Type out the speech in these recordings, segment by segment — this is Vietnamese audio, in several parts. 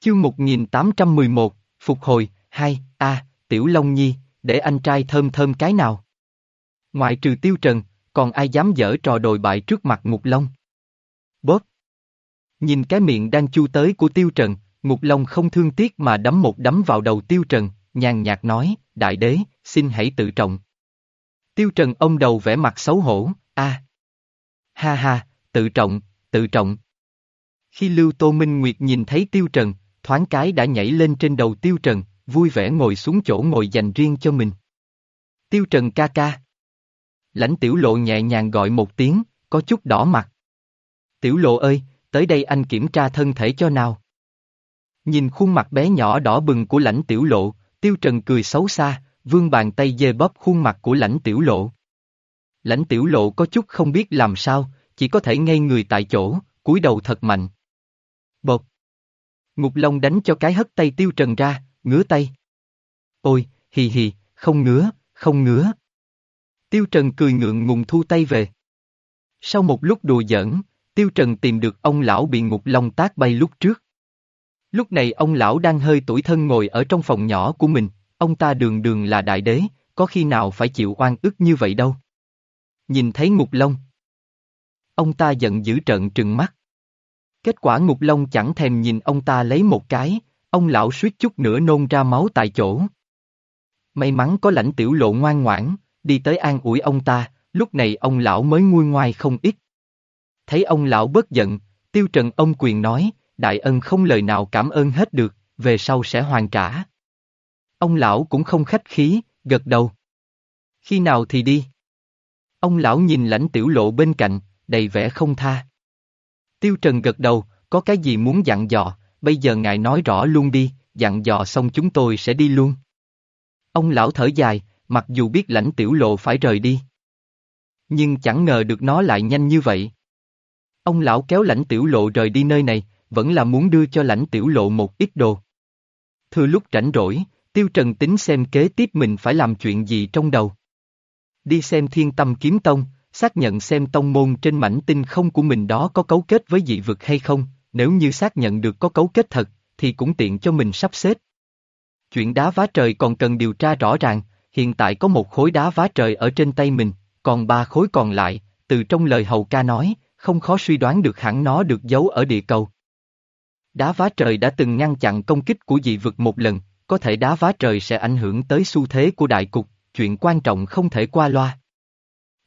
Chương 1811, Phục hồi, 2, a Tiểu Long Nhi, để anh trai thơm thơm cái nào. Ngoại trừ Tiêu Trần, còn ai dám dở trò đồi bại trước mặt Ngục Long. Bóp. Nhìn cái miệng đang chu tới của Tiêu Trần, Ngục Long không thương tiếc mà đấm một đấm vào đầu Tiêu Trần, nhàn nhạt nói, đại đế, xin hãy tự trọng. Tiêu Trần ông đầu vẻ mặt xấu hổ, a, Ha ha, tự trọng, tự trọng. Khi Lưu Tô Minh Nguyệt nhìn thấy Tiêu Trần, thoáng cái đã nhảy lên trên đầu Tiêu Trần, vui vẻ ngồi xuống chỗ ngồi dành riêng cho mình. Tiêu Trần ca ca. Lãnh tiểu lộ nhẹ nhàng gọi một tiếng, có chút đỏ mặt. Tiểu lộ ơi, tới đây anh kiểm tra thân thể cho nào. Nhìn khuôn mặt bé nhỏ đỏ bừng của lãnh tiểu lộ, Tiêu Trần cười xấu xa, vương bàn tay dê bóp khuôn mặt của lãnh tiểu lộ. Lãnh tiểu lộ có chút không biết làm sao, chỉ có thể ngây người tại chỗ, cúi đầu thật mạnh. Bột. Ngục Long đánh cho cái hất tay Tiêu Trần ra, ngứa tay. Ôi, hì hì, không ngứa, không ngứa. Tiêu Trần cười ngượng ngùng thu tay về. Sau một lúc đùa giỡn, Tiêu Trần tìm được ông lão bị Ngục Long tác bay lúc trước. Lúc này ông lão đang hơi tuổi thân ngồi ở trong phòng nhỏ của mình, ông ta đường đường là đại đế, có khi nào phải chịu oan ức như vậy đâu. Nhìn thấy Ngục Long. Ông ta giận dữ trợn trừng mắt. Kết quả Ngục Long chẳng thèm nhìn ông ta lấy một cái, ông lão suýt chút nữa nôn ra máu tại chỗ. May mắn có lãnh tiểu lộ ngoan ngoãn, đi tới an ủi ông ta, lúc này ông lão mới nguôi ngoai không ít. Thấy ông lão bất giận, tiêu trần ông quyền nói, đại ân không lời nào cảm ơn hết được, về sau sẽ hoàn trả. Ông lão cũng không khách khí, gật đầu. Khi nào thì đi? Ông lão nhìn lãnh tiểu lộ bên cạnh, đầy vẻ không tha. Tiêu Trần gật đầu, có cái gì muốn dặn dò, bây giờ ngài nói rõ luôn đi, dặn dò xong chúng tôi sẽ đi luôn. Ông lão thở dài, mặc dù biết lãnh tiểu lộ phải rời đi. Nhưng chẳng ngờ được nó lại nhanh như vậy. Ông lão kéo lãnh tiểu lộ rời đi nơi này, vẫn là muốn đưa cho lãnh tiểu lộ một ít đồ. Thưa lúc rảnh rỗi, Tiêu Trần tính xem kế tiếp mình phải làm chuyện gì trong đầu. Đi xem thiên tâm kiếm tông, xác nhận xem tông môn trên mảnh tinh không của mình đó có cấu kết với dị vực hay không, nếu như xác nhận được có cấu kết thật, thì cũng tiện cho mình sắp xếp. Chuyện đá vá trời còn cần điều tra rõ ràng, hiện tại có một khối đá vá trời ở trên tay mình, còn ba khối còn lại, từ trong lời hầu ca nói, không khó suy đoán được hẳn nó được giấu ở địa cầu. Đá vá trời đã từng ngăn chặn công kích của dị vực một lần, có thể đá vá trời sẽ ảnh hưởng tới xu thế của đại cục, chuyện quan trọng không thể qua loa.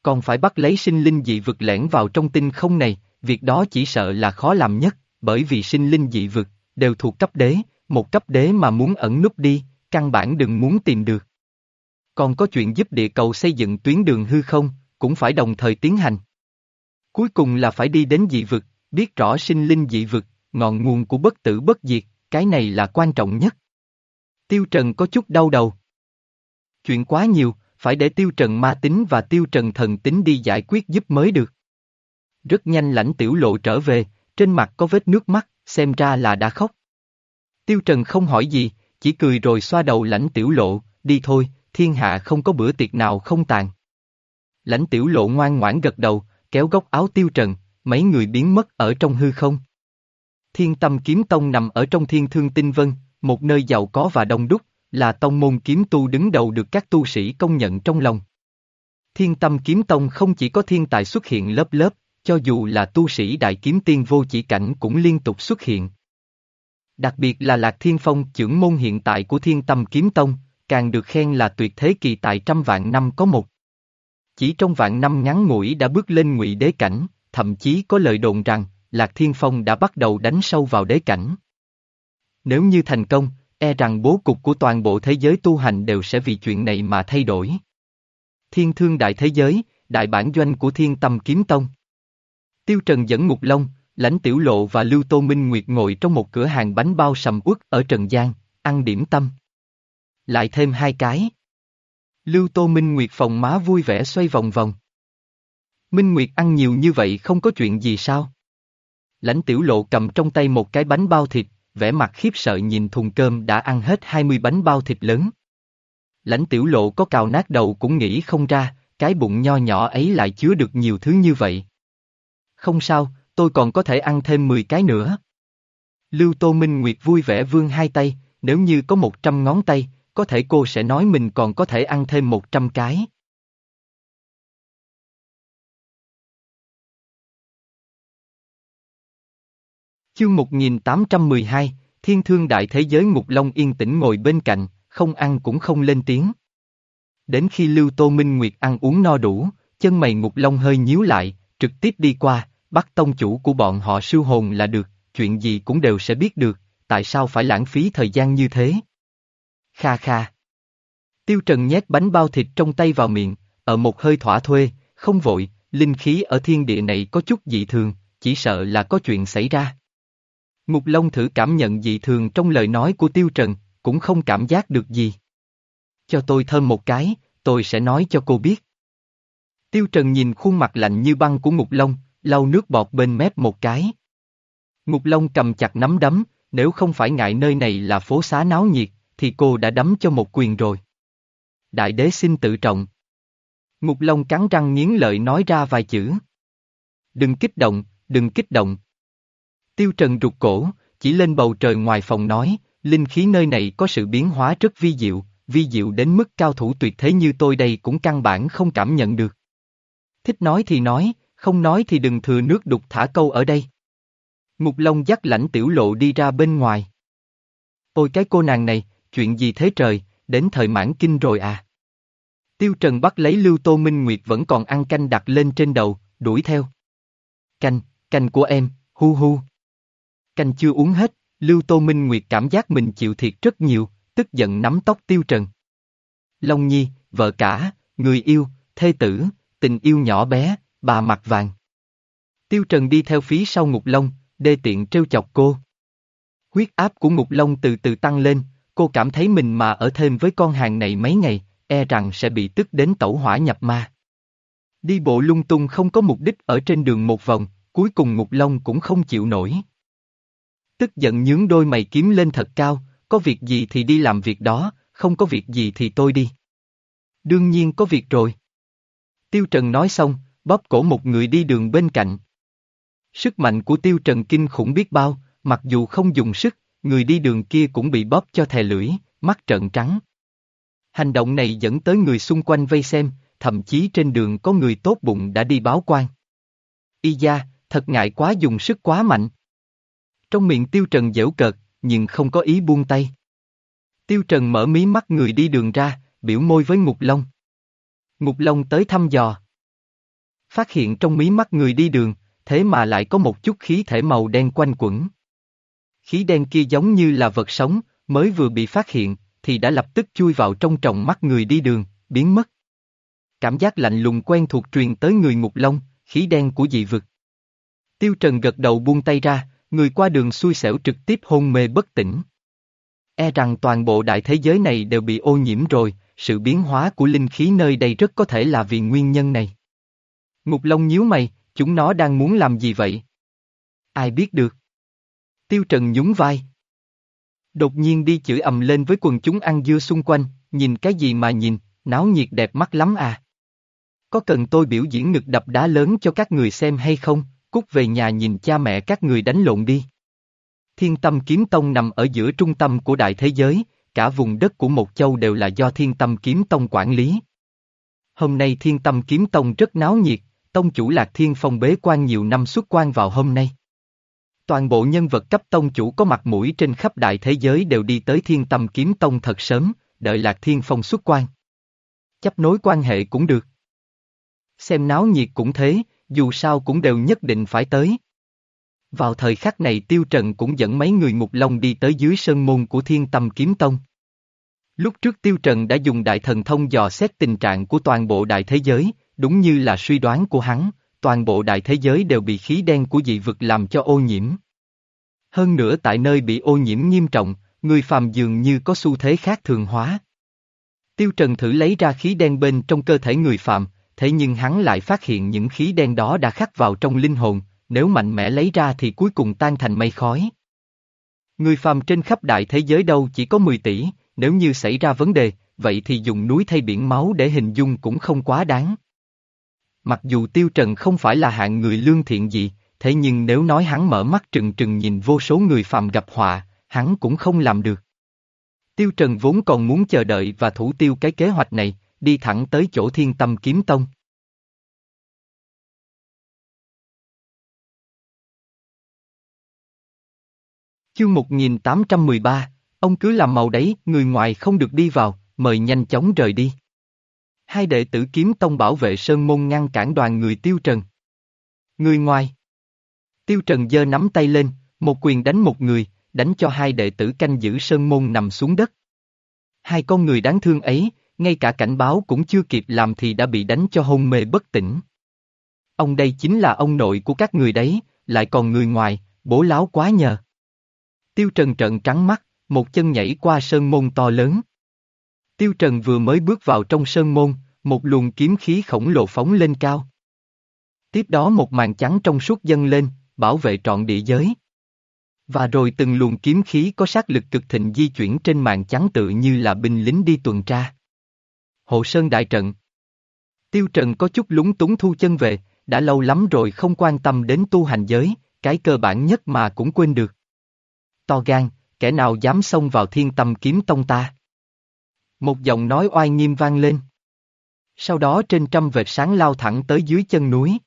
Còn phải bắt lấy sinh linh dị vực lẻn vào trong tinh không này, việc đó chỉ sợ là khó làm nhất, bởi vì sinh linh dị vực, đều thuộc cấp đế, một cấp đế mà muốn ẩn núp đi, căn bản đừng muốn tìm được. Còn có chuyện giúp địa cầu xây dựng tuyến đường hư không, cũng phải đồng thời tiến hành. Cuối cùng là phải đi đến dị vực, biết rõ sinh linh dị vực, ngọn nguồn của bất tử bất diệt, cái này là quan trọng nhất. Tiêu Trần có chút đau đầu. Chuyện quá nhiều, phải để Tiêu Trần ma tính và Tiêu Trần thần tính đi giải quyết giúp mới được. Rất nhanh lãnh tiểu lộ trở về, trên mặt có vết nước mắt, xem ra là đã khóc. Tiêu Trần không hỏi gì, chỉ cười rồi xoa đầu lãnh tiểu lộ, đi thôi, thiên hạ không có bữa tiệc nào không tàn. Lãnh tiểu lộ ngoan ngoãn gật đầu, kéo góc áo Tiêu Trần, mấy người biến mất ở trong hư không. Thiên tâm kiếm tông nằm ở trong thiên thương tinh vân, một nơi giàu có và đông đúc, là tông môn kiếm tu đứng đầu được các tu sĩ công nhận trong lòng. Thiên tâm kiếm tông không chỉ có thiên tài xuất hiện lớp lớp, cho dù là tu sĩ đại kiếm tiên vô chỉ cảnh cũng liên tục xuất hiện. Đặc biệt là Lạc Thiên Phong trưởng môn hiện tại của Thiên Tâm Kiếm Tông, càng được khen là tuyệt thế kỳ tại trăm vạn năm có một. Chỉ trong vạn năm ngắn ngủi đã bước lên ngụy đế cảnh, thậm chí có lời đồn rằng, Lạc Thiên Phong đã bắt đầu đánh sâu vào đế cảnh. Nếu như thành công, e rằng bố cục của toàn bộ thế giới tu hành đều sẽ vì chuyện này mà thay đổi. Thiên thương đại thế giới, đại bản doanh của thiên tâm kiếm tông. Tiêu Trần dẫn Ngục Long, Lãnh Tiểu Lộ và Lưu Tô Minh Nguyệt ngồi trong một cửa hàng bánh bao sầm uất ở Trần Giang, ăn điểm tâm. Lại thêm hai cái. Lưu Tô Minh Nguyệt phòng má vui vẻ xoay vòng vòng. Minh Nguyệt ăn nhiều như vậy không có chuyện gì sao? Lãnh Tiểu Lộ cầm trong tay một cái bánh bao thịt, vẻ mặt khiếp sợ nhìn thùng cơm đã ăn hết 20 bánh bao thịt lớn. Lãnh Tiểu Lộ có cào nát đầu cũng nghĩ không ra, cái bụng nho nhỏ ấy lại chứa được nhiều thứ như vậy. Không sao, tôi còn có thể ăn thêm 10 cái nữa. Lưu Tô Minh Nguyệt vui vẻ vươn hai tay, nếu như có một trăm ngón tay, có thể cô sẽ nói mình còn có thể ăn thêm một trăm cái. Chương 1812, Thiên Thương Đại Thế Giới Ngục Long yên tĩnh ngồi bên cạnh, không ăn cũng không lên tiếng. Đến khi Lưu Tô Minh Nguyệt ăn uống no đủ, chân mày Ngục Long hơi nhíu lại, trực tiếp đi qua, bắt tông chủ của bọn họ siêu hồn là được, chuyện gì cũng đều sẽ biết được, tại sao phải lãng phí thời gian như thế? Kha kha. Tiêu Trần nhét bánh bao thịt trong tay vào miệng, ở một hơi thỏa thuê, không vội, linh khí ở thiên địa này có chút dị thường, chỉ sợ là có chuyện xảy ra. Mục Long thử cảm nhận dị thường trong lời nói của Tiêu Trần, cũng không cảm giác được gì. Cho tôi thơm một cái, tôi sẽ nói cho cô biết. Tiêu Trần nhìn khuôn mặt lạnh như băng của Mục Long, lau nước bọt bên mép một cái. Mục Long cầm chặt nắm đấm, nếu không phải ngại nơi này là phố xá náo nhiệt, thì cô đã đấm cho một quyền rồi. Đại đế xin tự trọng. Mục Long cắn răng nghiến lợi nói ra vài chữ. Đừng kích động, đừng kích động. Tiêu Trần rụt cổ, chỉ lên bầu trời ngoài phòng nói, linh khí nơi này có sự biến hóa rất vi diệu, vi diệu đến mức cao thủ tuyệt thế như tôi đây cũng căn bản không cảm nhận được. Thích nói thì nói, không nói thì đừng thừa nước đục thả câu ở đây. Mục Long dắt lãnh tiểu lộ đi ra bên ngoài. Ôi cái cô nàng này, chuyện gì thế trời, đến thời mãn kinh rồi à? Tiêu Trần bắt lấy Lưu Tô Minh Nguyệt vẫn còn ăn canh đặt lên trên đầu, đuổi theo. Canh, canh của em, hu hu. Canh chưa uống hết, Lưu Tô Minh Nguyệt cảm giác mình chịu thiệt rất nhiều, tức giận nắm tóc Tiêu Trần. Long Nhi, vợ cả, người yêu, thê tử, tình yêu nhỏ bé, bà mặt vàng. Tiêu Trần đi theo phía sau Ngục Long, đê tiện trêu chọc cô. Huyết áp của Ngục Long từ từ tăng lên, cô cảm thấy mình mà ở thêm với con hàng này mấy ngày, e rằng sẽ bị tức đến tẩu hỏa nhập ma. Đi bộ lung tung không có mục đích ở trên đường một vòng, cuối cùng Ngục Long cũng không chịu nổi. Tức giận nhướng đôi mày kiếm lên thật cao, có việc gì thì đi làm việc đó, không có việc gì thì tôi đi. Đương nhiên có việc rồi. Tiêu Trần nói xong, bóp cổ một người đi đường bên cạnh. Sức mạnh của Tiêu Trần kinh khủng biết bao, mặc dù không dùng sức, người đi đường kia cũng bị bóp cho thè lưỡi, mắt trợn trắng. Hành động này dẫn tới người xung quanh vây xem, thậm chí trên đường có người tốt bụng đã đi báo quan. Y gia, thật ngại quá dùng sức quá mạnh. Trong miệng Tiêu Trần dễu cợt, nhưng không có ý buông tay. Tiêu Trần mở mí mắt người đi đường ra, biểu môi với Ngục Long. Ngục Long tới thăm dò. Phát hiện trong mí mắt người đi đường, thế mà lại có một chút khí thể màu đen quanh quẩn. Khí đen kia giống như là vật sống, mới vừa bị phát hiện, thì đã lập tức chui vào trong tròng mắt người đi đường, biến mất. Cảm giác lạnh lùng quen thuộc truyền tới người Ngục Long, khí đen của dị vực. Tiêu Trần gật đầu buông tay ra, người qua đường xui xẻo trực tiếp hôn mê bất tỉnh. E rằng toàn bộ đại thế giới này đều bị ô nhiễm rồi, sự biến hóa của linh khí nơi đây rất có thể là vì nguyên nhân này. Ngục Long nhíu mày, chúng nó đang muốn làm gì vậy? Ai biết được? Tiêu Trần nhún vai. Đột nhiên đi chửi ầm lên với quần chúng ăn dưa xung quanh, nhìn cái gì mà nhìn, náo nhiệt đẹp mắt lắm à. Có cần tôi biểu diễn ngực đập đá lớn cho các người xem hay không? Cút về nhà nhìn cha mẹ các người đánh lộn đi. Thiên tâm kiếm tông nằm ở giữa trung tâm của đại thế giới, cả vùng đất của một châu đều là do thiên tâm kiếm tông quản lý. Hôm nay thiên tâm kiếm tông rất náo nhiệt, tông chủ lạc thiên phong bế quan nhiều năm xuất quan vào hôm nay. Toàn bộ nhân vật cấp tông chủ có mặt mũi trên khắp đại thế giới đều đi tới thiên tâm kiếm tông thật sớm, đợi lạc thiên phong xuất quan. Chấp nối quan hệ cũng được. Xem náo nhiệt cũng thế, dù sao cũng đều nhất định phải tới. Vào thời khắc này Tiêu Trần cũng dẫn mấy người Ngục Long đi tới dưới sơn môn của Thiên Tâm Kiếm Tông. Lúc trước Tiêu Trần đã dùng đại thần thông dò xét tình trạng của toàn bộ đại thế giới, đúng như là suy đoán của hắn, toàn bộ đại thế giới đều bị khí đen của dị vực làm cho ô nhiễm. Hơn nữa tại nơi bị ô nhiễm nghiêm trọng, người phàm dường như có xu thế khác thường hóa. Tiêu Trần thử lấy ra khí đen bên trong cơ thể người phàm, thế nhưng hắn lại phát hiện những khí đen đó đã khắc vào trong linh hồn, nếu mạnh mẽ lấy ra thì cuối cùng tan thành mây khói. Người phàm trên khắp đại thế giới đâu chỉ có 10 tỷ, nếu như xảy ra vấn đề, vậy thì dùng núi thay biển máu để hình dung cũng không quá đáng. Mặc dù Tiêu Trần không phải là hạng người lương thiện gì, thế nhưng nếu nói hắn mở mắt trừng trừng nhìn vô số người phàm gặp họa, hắn cũng không làm được. Tiêu Trần vốn còn muốn chờ đợi và thủ tiêu cái kế hoạch này, đi thẳng tới chỗ thiên tâm kiếm tông. Chương 1813, ông cứ làm màu đấy, người ngoài không được đi vào, mời nhanh chóng rời đi. Hai đệ tử kiếm tông bảo vệ sơn môn ngăn cản đoàn người tiêu trần. Người ngoài. Tiêu trần giơ nắm tay lên, một quyền đánh một người, đánh cho hai đệ tử canh giữ sơn môn nằm xuống đất. Hai con người đáng thương ấy, ngay cả cảnh báo cũng chưa kịp làm thì đã bị đánh cho hôn mê bất tỉnh. Ông đây chính là ông nội của các người đấy, lại còn người ngoài, bố láo quá nhờ. Tiêu Trần trợn trắng mắt, một chân nhảy qua sơn môn to lớn. Tiêu Trần vừa mới bước vào trong sơn môn, một luồng kiếm khí khổng lồ phóng lên cao. Tiếp đó một màn trắng trong suốt dâng lên, bảo vệ trọn địa giới. Và rồi từng luồng kiếm khí có sát lực cực thịnh di chuyển trên màn trắng tự như là binh lính đi tuần tra. Hộ Sơn Đại Trận Tiêu Trần có chút lúng túng thu chân về, đã lâu lắm rồi không quan tâm đến tu hành giới, cái cơ bản nhất mà cũng quên được. To gan, kẻ nào dám xông vào thiên tâm kiếm tông ta? Một giọng nói oai nghiêm vang lên. Sau đó trên trăm vệt sáng lao thẳng tới dưới chân núi.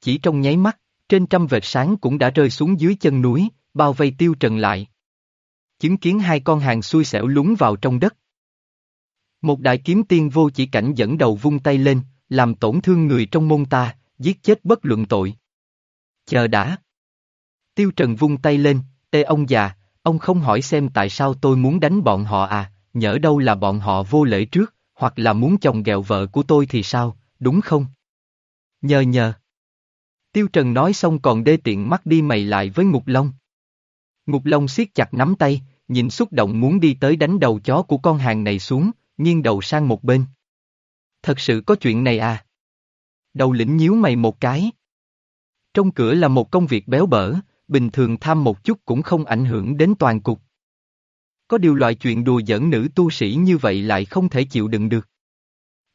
Chỉ trong nháy mắt, trên trăm vệt sáng cũng đã rơi xuống dưới chân núi, bao vây tiêu trần lại. Chứng kiến hai con hàng xui xẻo lúng vào trong đất. Một đại kiếm tiên vô chỉ cảnh dẫn đầu vung tay lên, làm tổn thương người trong môn ta, giết chết bất luận tội. Chờ đã. Tiêu Trần vung tay lên, tê ông già, ông không hỏi xem tại sao tôi muốn đánh bọn họ à, nhỡ đâu là bọn họ vô lễ trước, hoặc là muốn chồng ghẹo vợ của tôi thì sao, đúng không? Nhờ nhờ. Tiêu Trần nói xong còn đê tiện mắt đi mày lại với Ngục Long. Ngục Long siết chặt nắm tay, nhìn xúc động muốn đi tới đánh đầu chó của con hàng này xuống, nghiêng đầu sang một bên. Thật sự có chuyện này à? Đầu lĩnh nhíu mày một cái. Trong cửa là một công việc béo bở, bình thường tham một chút cũng không ảnh hưởng đến toàn cục. Có điều loại chuyện đùa giỡn nữ tu sĩ như vậy lại không thể chịu đựng được.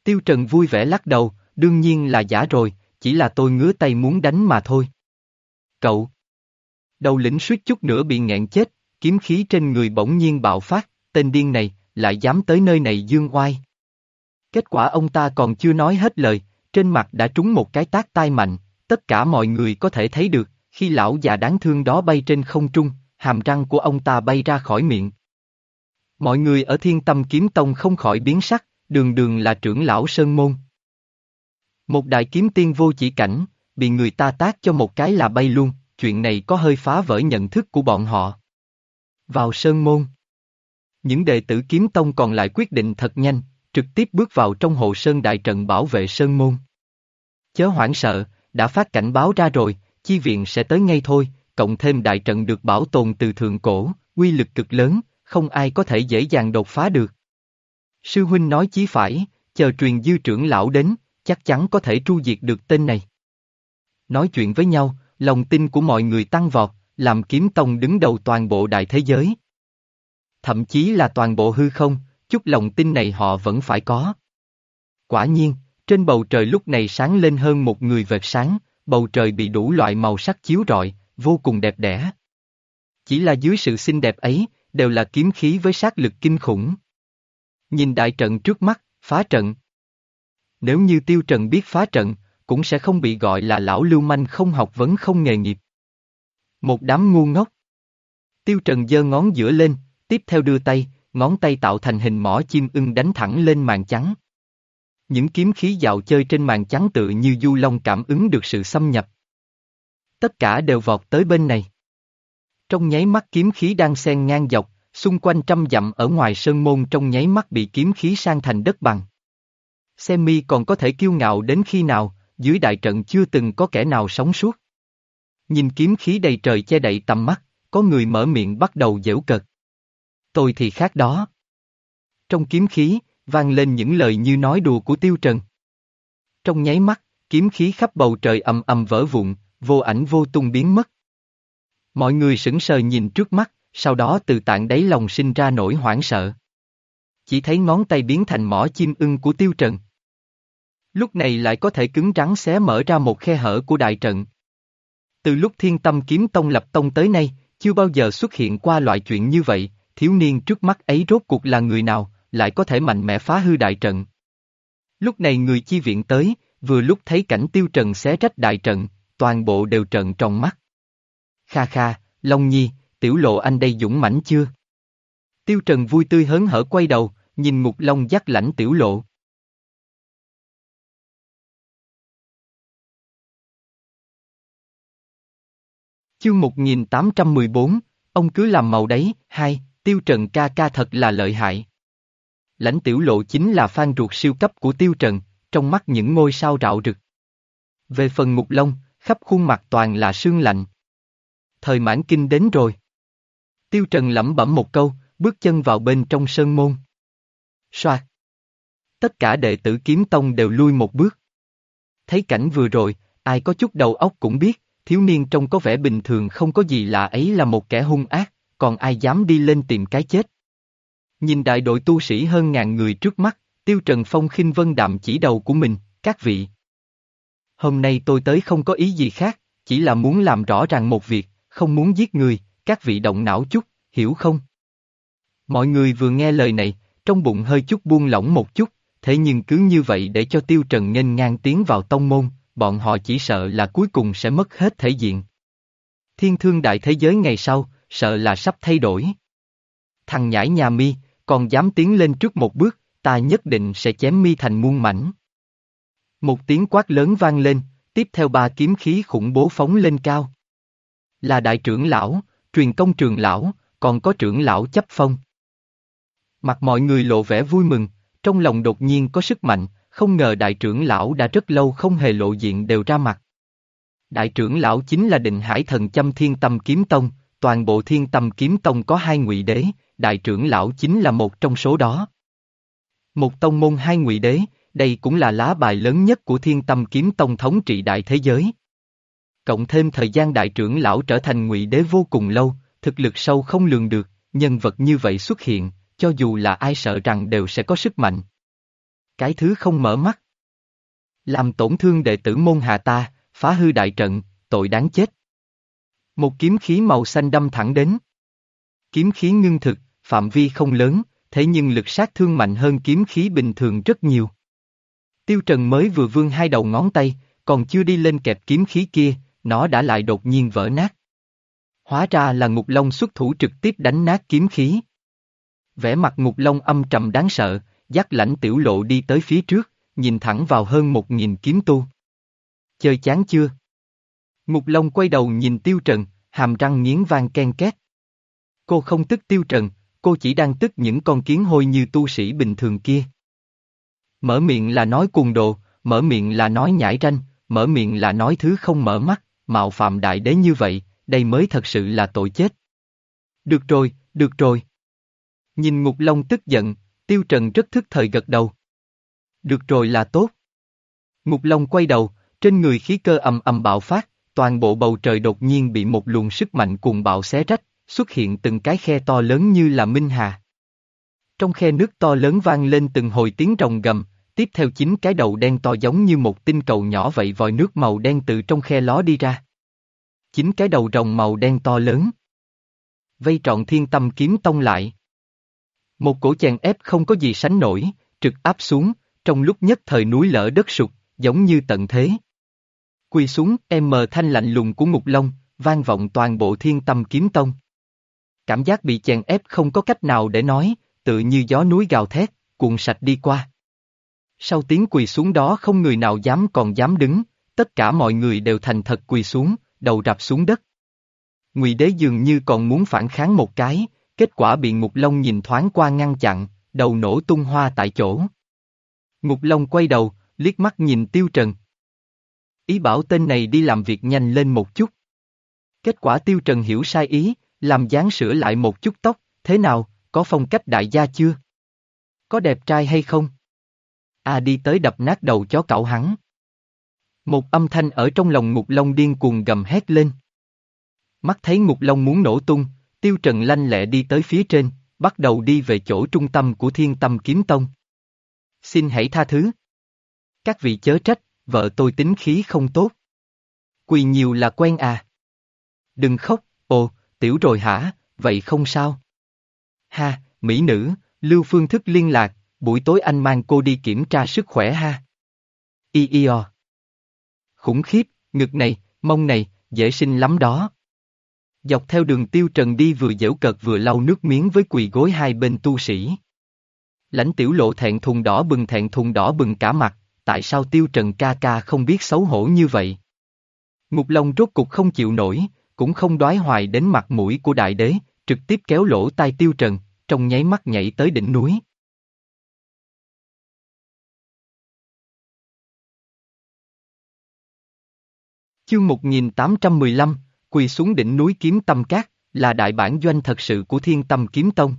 Tiêu Trần vui vẻ lắc đầu, đương nhiên là giả rồi, chỉ là tôi ngứa tay muốn đánh mà thôi. Cậu! Đầu lĩnh suýt chút nữa bị nghẹn chết, kiếm khí trên người bỗng nhiên bạo phát, tên điên này, lại dám tới nơi này dương oai. Kết quả ông ta còn chưa nói hết lời, trên mặt đã trúng một cái tác tai mạnh, tất cả mọi người có thể thấy được, khi lão già đáng thương đó bay trên không trung, hàm răng của ông ta bay ra khỏi miệng. Mọi người ở thiên tâm kiếm tông không khỏi biến sắc, đường đường là trưởng lão Sơn Môn. Một đại kiếm tiên vô chỉ cảnh, bị người ta tác cho một cái là bay luôn, chuyện này có hơi phá vỡ nhận thức của bọn họ. Vào Sơn Môn. Những đệ tử kiếm tông còn lại quyết định thật nhanh, trực tiếp bước vào trong hồ Sơn đại trận bảo vệ Sơn Môn. Chớ hoảng sợ, đã phát cảnh báo ra rồi, chi viện sẽ tới ngay thôi, cộng thêm đại trận được bảo tồn từ thượng cổ, quy lực cực lớn, không ai có thể dễ dàng đột phá được. Sư huynh nói chí phải, chờ truyền dư trưởng lão đến, chắc chắn có thể tru diệt được tên này. Nói chuyện với nhau, lòng tin của mọi người tăng vọt, làm kiếm tông đứng đầu toàn bộ đại thế giới. Thậm chí là toàn bộ hư không, chút lòng tin này họ vẫn phải có. Quả nhiên, trên bầu trời lúc này sáng lên hơn một người vệt sáng, bầu trời bị đủ loại màu sắc chiếu rọi, vô cùng đẹp đẽ. Chỉ là dưới sự xinh đẹp ấy, đều là kiếm khí với sát lực kinh khủng. Nhìn đại trận trước mắt, phá trận. Nếu như tiêu trần biết phá trận, cũng sẽ không bị gọi là lão lưu manh không học vấn không nghề nghiệp. Một đám ngu ngốc. Tiêu trần giơ ngón giữa lên, tiếp theo đưa tay, ngón tay tạo thành hình mỏ chim ưng đánh thẳng lên màn trắng. Những kiếm khí dạo chơi trên màn trắng tự như du long cảm ứng được sự xâm nhập. Tất cả đều vọt tới bên này. Trong nháy mắt kiếm khí đang xen ngang dọc, xung quanh trăm dặm ở ngoài sơn môn trong nháy mắt bị kiếm khí sang thành đất bằng. Xem mi còn có thể kiêu ngạo đến khi nào, dưới đại trận chưa từng có kẻ nào sống suốt. Nhìn kiếm khí đầy trời che đậy tầm mắt, có người mở miệng bắt đầu dễu cợt. Tôi thì khác đó. Trong kiếm khí, vang lên những lời như nói đùa của Tiêu Trần. Trong nháy mắt, kiếm khí khắp bầu trời ầm ầm vỡ vụn, vô ảnh vô tung biến mất. Mọi người sững sờ nhìn trước mắt, sau đó từ tạng đáy lòng sinh ra nỗi hoảng sợ. Chỉ thấy ngón tay biến thành mỏ chim ưng của Tiêu Trần. Lúc này lại có thể cứng rắn xé mở ra một khe hở của đại trận. Từ lúc thiên tâm kiếm tông lập tông tới nay, chưa bao giờ xuất hiện qua loại chuyện như vậy, thiếu niên trước mắt ấy rốt cuộc là người nào, lại có thể mạnh mẽ phá hư đại trận. Lúc này người chi viện tới, vừa lúc thấy cảnh tiêu trần xé rách đại trận, toàn bộ đều trận trong mắt. Kha kha, Long Nhi, tiểu lộ anh đây dũng mãnh chưa? Tiêu Trần vui tươi hớn hở quay đầu, nhìn Ngục Long dắt lãnh tiểu lộ. Chương 1814, ông cứ làm màu đấy, hai, Tiêu Trần ca ca thật là lợi hại. Lãnh tiểu lộ chính là fan ruột siêu cấp của Tiêu Trần, trong mắt những ngôi sao rạo rực. Về phần Ngục Long, khắp khuôn mặt toàn là sương lạnh. Thời mãn kinh đến rồi. Tiêu Trần lẩm bẩm một câu, bước chân vào bên trong sơn môn. Xoạt. Tất cả đệ tử kiếm tông đều lui một bước. Thấy cảnh vừa rồi, ai có chút đầu óc cũng biết, thiếu niên trông có vẻ bình thường không có gì lạ ấy là một kẻ hung ác, còn ai dám đi lên tìm cái chết. Nhìn đại đội tu sĩ hơn ngàn người trước mắt, Tiêu Trần Phong khinh vân đạm chỉ đầu của mình, các vị. Hôm nay tôi tới không có ý gì khác, chỉ là muốn làm rõ ràng một việc, không muốn giết người, các vị động não chút, hiểu không? Mọi người vừa nghe lời này, trong bụng hơi chút buông lỏng một chút, thế nhưng cứ như vậy để cho Tiêu Trần nghênh ngang tiến vào tông môn, bọn họ chỉ sợ là cuối cùng sẽ mất hết thể diện. Thiên thương đại thế giới ngày sau, sợ là sắp thay đổi. Thằng nhãi nhà mi, còn dám tiến lên trước một bước, ta nhất định sẽ chém mi thành muôn mảnh. Một tiếng quát lớn vang lên, tiếp theo ba kiếm khí khủng bố phóng lên cao. Là đại trưởng lão, truyền công trường lão, còn có trưởng lão chấp phong. Mặt mọi người lộ vẻ vui mừng, trong lòng đột nhiên có sức mạnh, không ngờ đại trưởng lão đã rất lâu không hề lộ diện đều ra mặt. Đại trưởng lão chính là định hải thần châm thiên tâm kiếm tông, toàn bộ thiên tâm kiếm tông có hai ngụy đế, đại trưởng lão chính là một trong số đó. Một tông môn hai ngụy đế, đây cũng là lá bài lớn nhất của thiên tâm kiếm tông thống trị đại thế giới. Cộng thêm thời gian đại trưởng lão trở thành ngụy đế vô cùng lâu, thực lực sâu không lường được, nhân vật như vậy xuất hiện, cho dù là ai sợ rằng đều sẽ có sức mạnh. Cái thứ không mở mắt. Làm tổn thương đệ tử môn hạ ta, phá hư đại trận, tội đáng chết. Một kiếm khí màu xanh đâm thẳng đến. Kiếm khí ngưng thực, phạm vi không lớn, thế nhưng lực sát thương mạnh hơn kiếm khí bình thường rất nhiều. Tiêu Trần mới vừa vươn hai đầu ngón tay, còn chưa đi lên kẹp kiếm khí kia, nó đã lại đột nhiên vỡ nát. Hóa ra là Ngục Long xuất thủ trực tiếp đánh nát kiếm khí. Vẻ mặt Ngục Long âm trầm đáng sợ, dắt lãnh tiểu lộ đi tới phía trước, nhìn thẳng vào hơn một nghìn kiếm tu. Chơi chán chưa? Ngục Long quay đầu nhìn Tiêu Trần, hàm răng nghiến vang ken két. Cô không tức Tiêu Trần, cô chỉ đang tức những con kiến hôi như tu sĩ bình thường kia. Mở miệng là nói cuồng đồ, mở miệng là nói nhảy ranh, mở miệng là nói thứ không mở mắt, mạo phạm đại đế như vậy, đây mới thật sự là tội chết. Được rồi, được rồi. Nhìn Ngục Long tức giận, Tiêu Trần rất thức thời gật đầu. Được rồi là tốt. Ngục Long quay đầu, trên người khí cơ ầm ầm bạo phát, toàn bộ bầu trời đột nhiên bị một luồng sức mạnh cuồng bạo xé rách, xuất hiện từng cái khe to lớn như là minh hà. Trong khe nước to lớn vang lên từng hồi tiếng rồng gầm, tiếp theo chính cái đầu đen to giống như một tinh cầu nhỏ vậy vòi nước màu đen từ trong khe ló đi ra. Chính cái đầu rồng màu đen to lớn. Vây trọn thiên tâm kiếm tông lại. Một cổ chèn ép không có gì sánh nổi, trực áp xuống, trong lúc nhất thời núi lở đất sụt, giống như tận thế. Quỳ xuống, em mờ thanh lạnh lùng của ngục lông, vang vọng toàn bộ thiên tâm kiếm tông. Cảm giác bị chèn ép không có cách nào để nói, tự như gió núi gào thét, cuộn sạch đi qua. Sau tiếng quỳ xuống đó không người nào dám còn dám đứng, tất cả mọi người đều thành thật quỳ xuống, đầu rạp xuống đất. Ngụy đế dường như còn muốn phản kháng một cái, kết quả bị Ngục Long nhìn thoáng qua ngăn chặn, đầu nổ tung hoa tại chỗ. Ngục Long quay đầu, liếc mắt nhìn Tiêu Trần. Ý bảo tên này đi làm việc nhanh lên một chút. Kết quả Tiêu Trần hiểu sai ý, làm dáng sửa lại một chút tóc, thế nào, có phong cách đại gia chưa? Có đẹp trai hay không? À đi tới đập nát đầu chó cậu hắn. Một âm thanh ở trong lòng Ngục Long điên cuồng gầm hét lên. Mắt thấy Ngục Long muốn nổ tung, Tiêu Trần lanh lẹ đi tới phía trên, bắt đầu đi về chỗ trung tâm của Thiên Tâm Kiếm Tông. Xin hãy tha thứ. Các vị chớ trách, vợ tôi tính khí không tốt. Quỳ nhiều là quen à. Đừng khóc, ồ, tiểu rồi hả, vậy không sao. Ha, mỹ nữ, lưu phương thức liên lạc, buổi tối anh mang cô đi kiểm tra sức khỏe ha. Y y o. Khủng khiếp, ngực này, mông này, dễ sinh lắm đó. Dọc theo đường tiêu trần đi vừa dễu cợt vừa lau nước miếng với quỳ gối hai bên tu sĩ. Lãnh tiểu lộ thẹn thùng đỏ bừng thẹn thùng đỏ bừng cả mặt, tại sao tiêu trần ca ca không biết xấu hổ như vậy? Ngục Long rốt cục không chịu nổi, cũng không đoái hoài đến mặt mũi của đại đế, trực tiếp kéo lỗ tai tiêu trần, trong nháy mắt nhảy tới đỉnh núi. Chương 1815, quỳ xuống đỉnh núi kiếm tâm cát, là đại bản doanh thật sự của thiên tâm kiếm tông.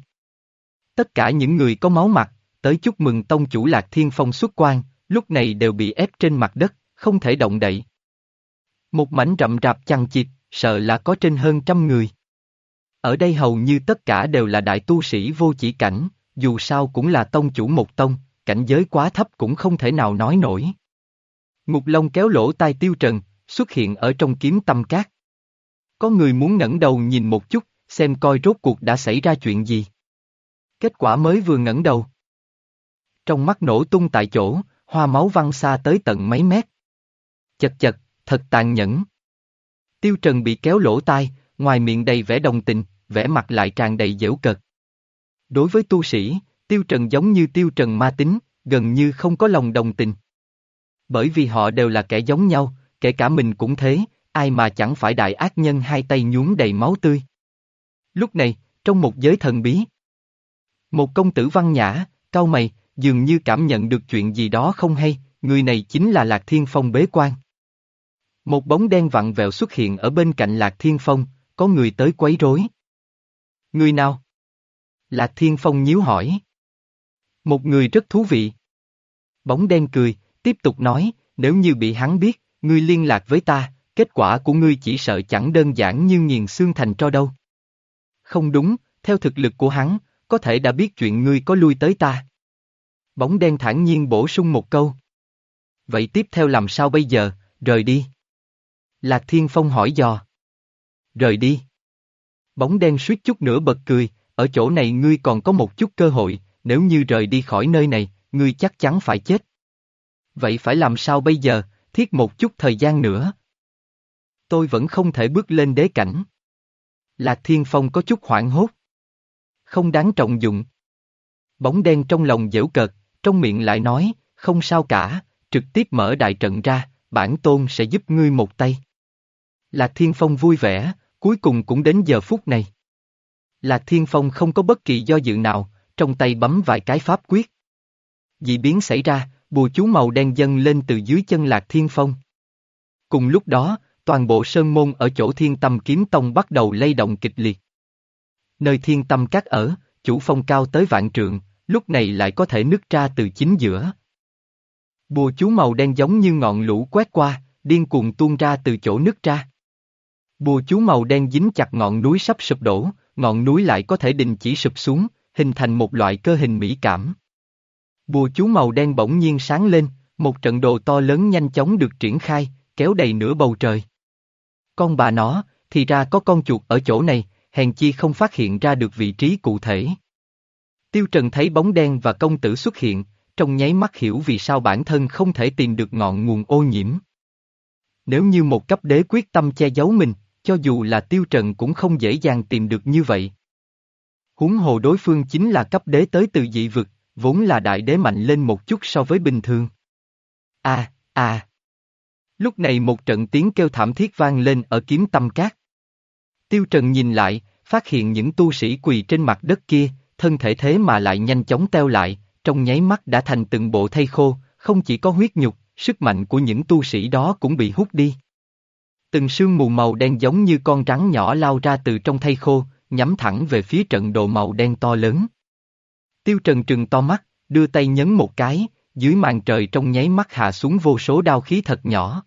Tất cả những người có máu mặt, tới chúc mừng tông chủ lạc thiên phong xuất quan, lúc này đều bị ép trên mặt đất, không thể động đậy. Một mảnh rậm rạp chằng chịt, sợ là có trên hơn trăm người. Ở đây hầu như tất cả đều là đại tu sĩ vô chỉ cảnh, dù sao cũng là tông chủ một tông, cảnh giới quá thấp cũng không thể nào nói nổi. Ngục Long kéo lỗ tai tiêu trần, xuất hiện ở trong kiếm tâm cát. Có người muốn ngẩng đầu nhìn một chút, xem coi rốt cuộc đã xảy ra chuyện gì. Kết quả mới vừa ngẩng đầu. Trong mắt nổ tung tại chỗ, hoa máu văng xa tới tận mấy mét. Chật chật, thật tàn nhẫn. Tiêu Trần bị kéo lỗ tai, ngoài miệng đầy vẻ đồng tình, vẻ mặt lại tràn đầy dễu cợt. Đối với tu sĩ, Tiêu Trần giống như Tiêu Trần ma tính, gần như không có lòng đồng tình. Bởi vì họ đều là kẻ giống nhau, kể cả mình cũng thế, ai mà chẳng phải đại ác nhân hai tay nhuốm đầy máu tươi. Lúc này, trong một giới thần bí, một công tử văn nhã, cau mày, dường như cảm nhận được chuyện gì đó không hay, người này chính là Lạc Thiên Phong bế quan. Một bóng đen vặn vẹo xuất hiện ở bên cạnh Lạc Thiên Phong, có người tới quấy rối. Người nào? Lạc Thiên Phong nhíu hỏi. Một người rất thú vị. Bóng đen cười, tiếp tục nói, nếu như bị hắn biết, ngươi liên lạc với ta, kết quả của ngươi chỉ sợ chẳng đơn giản như nghiền xương thành tro đâu. Không đúng, theo thực lực của hắn, có thể đã biết chuyện ngươi có lui tới ta. Bóng đen thản nhiên bổ sung một câu. Vậy tiếp theo làm sao bây giờ, rời đi. Lạc Thiên Phong hỏi dò. Rời đi. Bóng đen suýt chút nữa bật cười, ở chỗ này ngươi còn có một chút cơ hội, nếu như rời đi khỏi nơi này, ngươi chắc chắn phải chết. Vậy phải làm sao bây giờ, thiết một chút thời gian nữa. Tôi vẫn không thể bước lên đế cảnh. Lạc Thiên Phong có chút hoảng hốt. Không đáng trọng dụng. Bóng đen trong lòng dễu cợt, trong miệng lại nói, không sao cả, trực tiếp mở đại trận ra, bản tôn sẽ giúp ngươi một tay. Lạc Thiên Phong vui vẻ, cuối cùng cũng đến giờ phút này. Lạc Thiên Phong không có bất kỳ do dự nào, trong tay bấm vài cái pháp quyết. Dị biến xảy ra, bùa chú màu đen dâng lên từ dưới chân Lạc Thiên Phong. Cùng lúc đó, toàn bộ sơn môn ở chỗ thiên tâm kiếm tông bắt đầu lay động kịch liệt. Nơi thiên tâm các ở, chủ phong cao tới vạn trượng, lúc này lại có thể nứt ra từ chính giữa. Bùa chú màu đen giống như ngọn lũ quét qua, điên cuồng tuôn ra từ chỗ nứt ra. Bùa chú màu đen dính chặt ngọn núi sắp sụp đổ, ngọn núi lại có thể đình chỉ sụp xuống, hình thành một loại cơ hình mỹ cảm. Bùa chú màu đen bỗng nhiên sáng lên, một trận đồ to lớn nhanh chóng được triển khai, kéo đầy nửa bầu trời. Con bà nó, thì ra có con chuột ở chỗ này, hèn chi không phát hiện ra được vị trí cụ thể. Tiêu Trần thấy bóng đen và công tử xuất hiện, trong nháy mắt hiểu vì sao bản thân không thể tìm được ngọn nguồn ô nhiễm. Nếu như một cấp đế quyết tâm che giấu mình, cho dù là Tiêu Trần cũng không dễ dàng tìm được như vậy. Huống hồ đối phương chính là cấp đế tới từ dị vực, vốn là đại đế mạnh lên một chút so với bình thường. À, à. Lúc này một trận tiếng kêu thảm thiết vang lên ở kiếm tâm cát. Tiêu Trần nhìn lại, phát hiện những tu sĩ quỳ trên mặt đất kia, thân thể thế mà lại nhanh chóng teo lại, trong nháy mắt đã thành từng bộ thây khô, không chỉ có huyết nhục, sức mạnh của những tu sĩ đó cũng bị hút đi. Từng sương mù màu đen giống như con rắn nhỏ lao ra từ trong thây khô, nhắm thẳng về phía trận đồ màu đen to lớn. Tiêu Trần trừng to mắt, đưa tay nhấn một cái, dưới màn trời trong nháy mắt hạ xuống vô số đao khí thật nhỏ.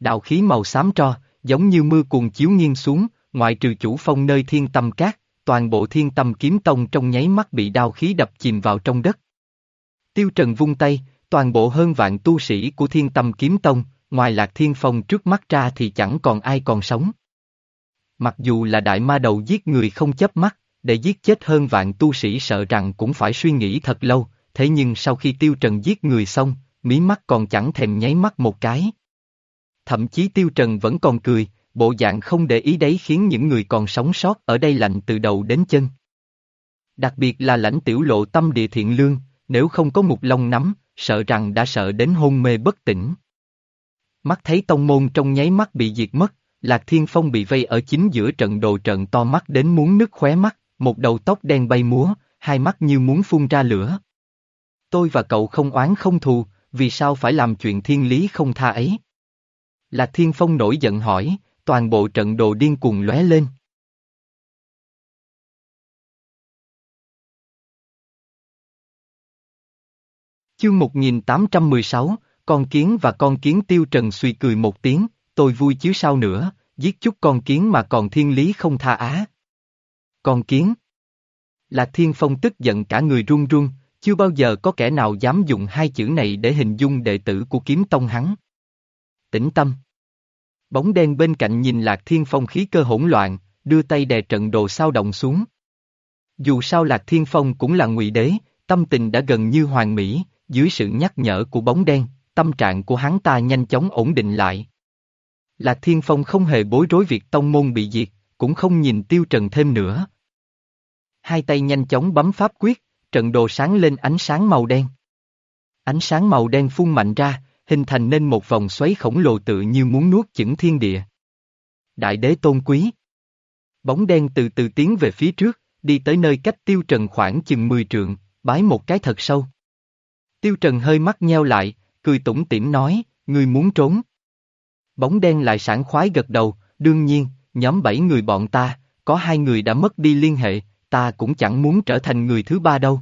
Đạo khí màu xám tro, giống như mưa cuồng chiếu nghiêng xuống, ngoại trừ chủ phong nơi thiên tâm cát, toàn bộ thiên tâm kiếm tông trong nháy mắt bị đao khí đập chìm vào trong đất. Tiêu Trần vung tay, toàn bộ hơn vạn tu sĩ của thiên tâm kiếm tông, ngoài lạc thiên phong trước mắt ra thì chẳng còn ai còn sống. Mặc dù là đại ma đầu giết người không chấp mắt, để giết chết hơn vạn tu sĩ sợ rằng cũng phải suy nghĩ thật lâu, thế nhưng sau khi tiêu trần giết người xong, mí mắt còn chẳng thèm nháy mắt một cái. Thậm chí tiêu trần vẫn còn cười, bộ dạng không để ý đấy khiến những người còn sống sót ở đây lạnh từ đầu đến chân. Đặc biệt là lãnh tiểu lộ tâm địa thiện lương, nếu không có một lông nắm, sợ rằng đã sợ đến hôn mê bất tỉnh. Mắt thấy tông môn trong nháy mắt bị diệt mất, Lạc Thiên Phong bị vây ở chính giữa trận đồ trận to mắt đến muốn nứt khóe mắt, một đầu tóc đen bay múa, hai mắt như muốn phun ra lửa. Tôi và cậu không oán không thù, vì sao phải làm chuyện thiên lý không tha ấy? Lạc Thiên Phong nổi giận hỏi, toàn bộ trận đồ điên cuồng lóe lên. Chương 1816, con kiến và con kiến tiêu trần suy cười một tiếng, tôi vui chứ sao nữa, giết chút con kiến mà còn thiên lý không tha á. Con kiến. Là thiên phong tức giận cả người run run, chưa bao giờ có kẻ nào dám dùng hai chữ này để hình dung đệ tử của kiếm tông hắn. Tĩnh tâm. Bóng đen bên cạnh nhìn Lạc Thiên Phong khí cơ hỗn loạn, đưa tay đè trận đồ sao động xuống. Dù sao Lạc Thiên Phong cũng là ngụy đế, tâm tình đã gần như hoàn mỹ, dưới sự nhắc nhở của bóng đen, tâm trạng của hắn ta nhanh chóng ổn định lại. Lạc Thiên Phong không hề bối rối việc tông môn bị diệt, cũng không nhìn tiêu trần thêm nữa. Hai tay nhanh chóng bấm pháp quyết, trận đồ sáng lên ánh sáng màu đen. Ánh sáng màu đen phun mạnh ra, hình thành nên một vòng xoáy khổng lồ tự như muốn nuốt chửng thiên địa. Đại đế tôn quý. Bóng đen từ từ tiến về phía trước, đi tới nơi cách tiêu trần khoảng chừng 10 trượng, bái một cái thật sâu. Tiêu trần hơi mắt nheo lại, cười tủm tỉm nói, người muốn trốn. Bóng đen lại sảng khoái gật đầu, đương nhiên, nhóm bảy người bọn ta, có hai người đã mất đi liên hệ, ta cũng chẳng muốn trở thành người thứ ba đâu.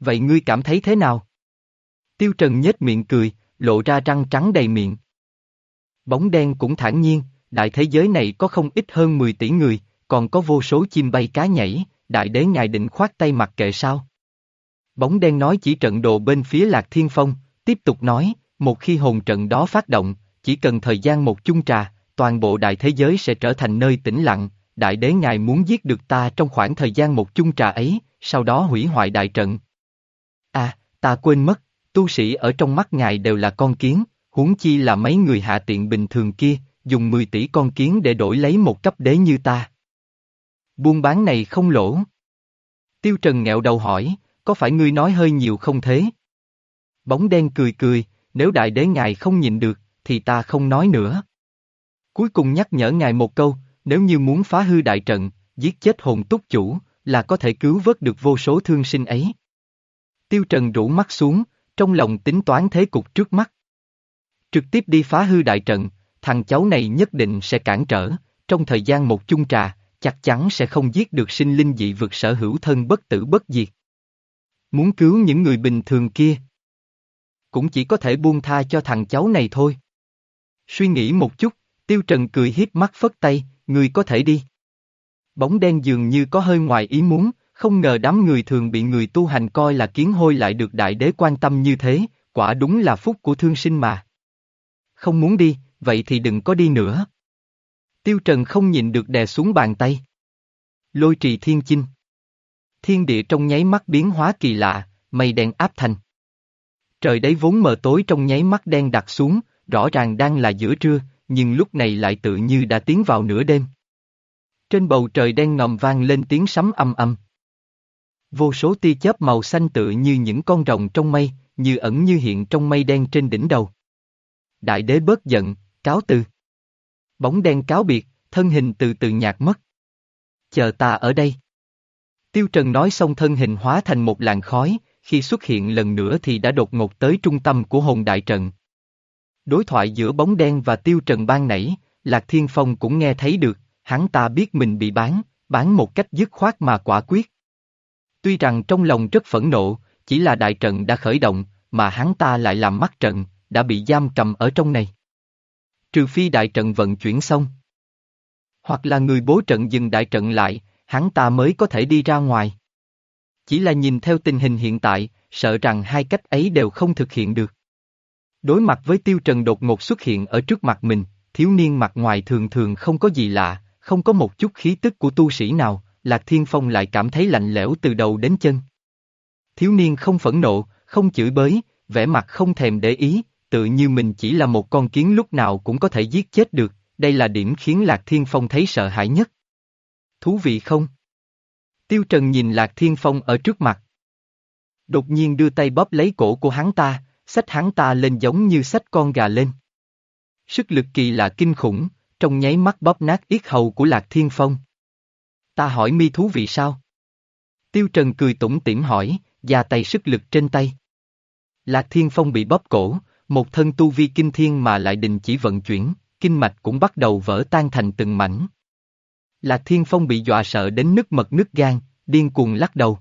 Vậy ngươi cảm thấy thế nào? Tiêu Trần nhếch miệng cười, lộ ra răng trắng đầy miệng. Bóng đen cũng thản nhiên, đại thế giới này có không ít hơn 10 tỷ người, còn có vô số chim bay cá nhảy, đại đế ngài định khoát tay mặc kệ sao? Bóng đen nói chỉ trận đồ bên phía Lạc Thiên Phong, tiếp tục nói, một khi hồn trận đó phát động, chỉ cần thời gian một chung trà, toàn bộ đại thế giới sẽ trở thành nơi tĩnh lặng, đại đế ngài muốn giết được ta trong khoảng thời gian một chung trà ấy, sau đó hủy hoại đại trận. À, ta quên mất, tu sĩ ở trong mắt ngài đều là con kiến, huống chi là mấy người hạ tiện bình thường kia, dùng 10 tỷ con kiến để đổi lấy một cấp đế như ta. Buôn bán này không lỗ. Tiêu Trần nghẹo đầu hỏi, có phải ngươi nói hơi nhiều không thế? Bóng đen cười cười, nếu đại đế ngài không nhìn được, thì ta không nói nữa. Cuối cùng nhắc nhở ngài một câu, nếu như muốn phá hư đại trận, giết chết hồn túc chủ, là có thể cứu vớt được vô số thương sinh ấy. Tiêu Trần rủ mắt xuống, trong lòng tính toán thế cục trước mắt. Trực tiếp đi phá hư đại trận, thằng cháu này nhất định sẽ cản trở, trong thời gian một chung trà, chắc chắn sẽ không giết được sinh linh dị vực sở hữu thân bất tử bất diệt. Muốn cứu những người bình thường kia, cũng chỉ có thể buông tha cho thằng cháu này thôi. Suy nghĩ một chút, Tiêu Trần cười hiếp mắt phất tay, người có thể đi. Bóng đen dường như có hơi ngoài ý muốn, không ngờ đám người thường bị người tu hành coi là kiến hôi lại được đại đế quan tâm như thế, quả đúng là phúc của thương sinh mà. Không muốn đi, vậy thì đừng có đi nữa. Tiêu Trần không nhìn được đè xuống bàn tay. Lôi trì thiên chinh. Thiên địa trong nháy mắt biến hóa kỳ lạ, mây đen áp thành. Trời đấy vốn mờ tối trong nháy mắt đen đặt xuống, rõ ràng đang là giữa trưa, nhưng lúc này lại tự như đã tiến vào nửa đêm. Trên bầu trời đen ngầm vang lên tiếng sấm âm âm. Vô số tia chớp màu xanh tự như những con rồng trong mây, như ẩn như hiện trong mây đen trên đỉnh đầu. Đại đế bớt giận, cáo từ. Bóng đen cáo biệt, thân hình từ từ nhạt mất. Chờ ta ở đây. Tiêu Trần nói xong thân hình hóa thành một làn khói, khi xuất hiện lần nữa thì đã đột ngột tới trung tâm của hồn đại trận. Đối thoại giữa bóng đen và tiêu trần ban nãy, Lạc Thiên Phong cũng nghe thấy được, hắn ta biết mình bị bán, bán một cách dứt khoát mà quả quyết. Tuy rằng trong lòng rất phẫn nộ, chỉ là đại trận đã khởi động, mà hắn ta lại làm mắt trận, đã bị giam cầm ở trong này. Trừ phi đại trận vận chuyển xong. Hoặc là người bố trận dừng đại trận lại, hắn ta mới có thể đi ra ngoài. Chỉ là nhìn theo tình hình hiện tại, sợ rằng hai cách ấy đều không thực hiện được. Đối mặt với tiêu trần đột ngột xuất hiện ở trước mặt mình, thiếu niên mặt ngoài thường thường không có gì lạ, không có một chút khí tức của tu sĩ nào, Lạc Thiên Phong lại cảm thấy lạnh lẽo từ đầu đến chân. Thiếu niên không phẫn nộ, không chửi bới, vẻ mặt không thèm để ý, tự như mình chỉ là một con kiến lúc nào cũng có thể giết chết được, đây là điểm khiến Lạc Thiên Phong thấy sợ hãi nhất. Thú vị không? Tiêu Trần nhìn Lạc Thiên Phong ở trước mặt. Đột nhiên đưa tay bóp lấy cổ của hắn ta, xách hắn ta lên giống như xách con gà lên. Sức lực kỳ lạ kinh khủng, trong nháy mắt bóp nát yết hầu của Lạc Thiên Phong. Ta hỏi mi thú vị sao? Tiêu Trần cười tủm tỉm hỏi, già tay sức lực trên tay. Lạc Thiên Phong bị bóp cổ, một thân tu vi kinh thiên mà lại đình chỉ vận chuyển, kinh mạch cũng bắt đầu vỡ tan thành từng mảnh. Lạc Thiên Phong bị dọa sợ đến nứt mật nứt gan, điên cuồng lắc đầu.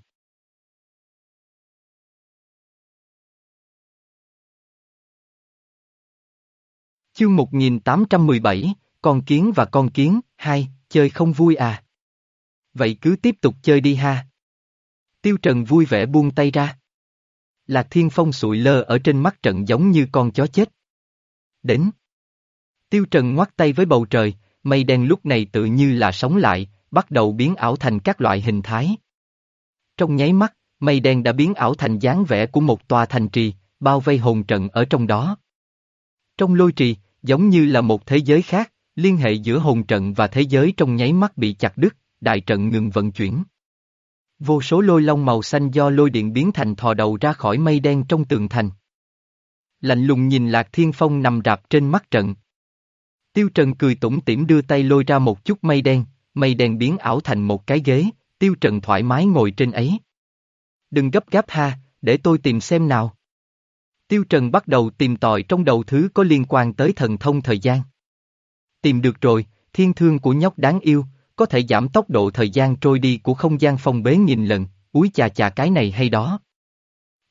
Chương 1817, con kiến và con kiến, hai, chơi không vui à? Vậy cứ tiếp tục chơi đi ha. Tiêu Trần vui vẻ buông tay ra. Lạc Thiên Phong sụi lơ ở trên mắt trận giống như con chó chết. Đến. Tiêu Trần ngoắt tay với bầu trời, mây đen lúc này tự như là sống lại, bắt đầu biến ảo thành các loại hình thái. Trong nháy mắt, mây đen đã biến ảo thành dáng vẻ của một tòa thành trì, bao vây hồn trận ở trong đó. Trong lôi trì, giống như là một thế giới khác, liên hệ giữa hồn trận và thế giới trong nháy mắt bị chặt đứt, đại trận ngừng vận chuyển. Vô số lôi long màu xanh do lôi điện biến thành thò đầu ra khỏi mây đen trong tường thành. Lạnh lùng nhìn Lạc Thiên Phong nằm rạp trên mắt trận. Tiêu Trần cười tủm tỉm đưa tay lôi ra một chút mây đen, mây đen biến ảo thành một cái ghế, Tiêu Trần thoải mái ngồi trên ấy. Đừng gấp gáp ha, để tôi tìm xem nào. Tiêu Trần bắt đầu tìm tòi trong đầu thứ có liên quan tới thần thông thời gian. Tìm được rồi, thiên thương của nhóc đáng yêu, có thể giảm tốc độ thời gian trôi đi của không gian phong bế nghìn lần, úi chà chà cái này hay đó.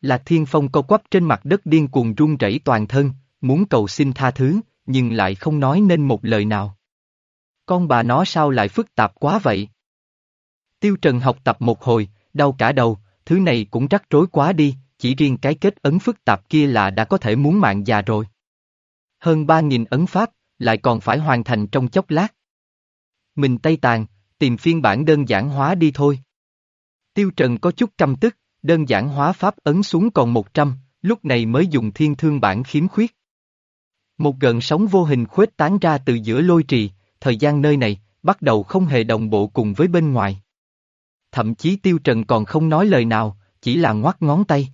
Là thiên phong co quắp trên mặt đất điên cuồng run rẩy toàn thân, muốn cầu xin tha thứ, nhưng lại không nói nên một lời nào. Con bà nó sao lại phức tạp quá vậy? Tiêu Trần học tập một hồi, đau cả đầu, thứ này cũng rắc rối quá đi, chỉ riêng cái kết ấn phức tạp kia là đã có thể muốn mạng già rồi. Hơn ba nghìn ấn pháp, lại còn phải hoàn thành trong chốc lát. Mình Tây Tàn, tìm phiên bản đơn giản hóa đi thôi. Tiêu Trần có chút căm tức, đơn giản hóa pháp ấn xuống còn 100, lúc này mới dùng thiên thương bản khiếm khuyết. Một gần sóng vô hình khuếch tán ra từ giữa lôi trì, thời gian nơi này, bắt đầu không hề đồng bộ cùng với bên ngoài. Thậm chí Tiêu Trần còn không nói lời nào, chỉ là ngoắt ngón tay.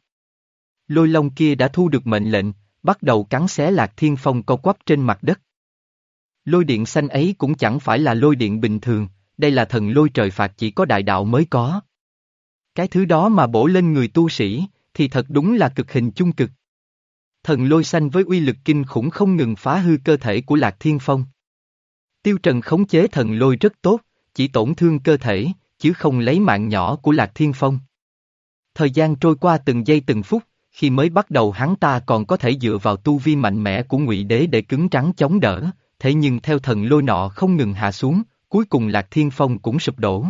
Lôi long kia đã thu được mệnh lệnh, bắt đầu cắn xé lạc thiên phong co quắp trên mặt đất. Lôi điện xanh ấy cũng chẳng phải là lôi điện bình thường, đây là thần lôi trời phạt chỉ có đại đạo mới có. Cái thứ đó mà bổ lên người tu sĩ, thì thật đúng là cực hình chung cực. Thần lôi xanh với uy lực kinh khủng không ngừng phá hư cơ thể của Lạc Thiên Phong. Tiêu Trần khống chế thần lôi rất tốt, chỉ tổn thương cơ thể, chứ không lấy mạng nhỏ của Lạc Thiên Phong. Thời gian trôi qua từng giây từng phút, khi mới bắt đầu hắn ta còn có thể dựa vào tu vi mạnh mẽ của ngụy đế để cứng trắng chống đỡ, thế nhưng theo thần lôi nọ không ngừng hạ xuống, cuối cùng Lạc Thiên Phong cũng sụp đổ.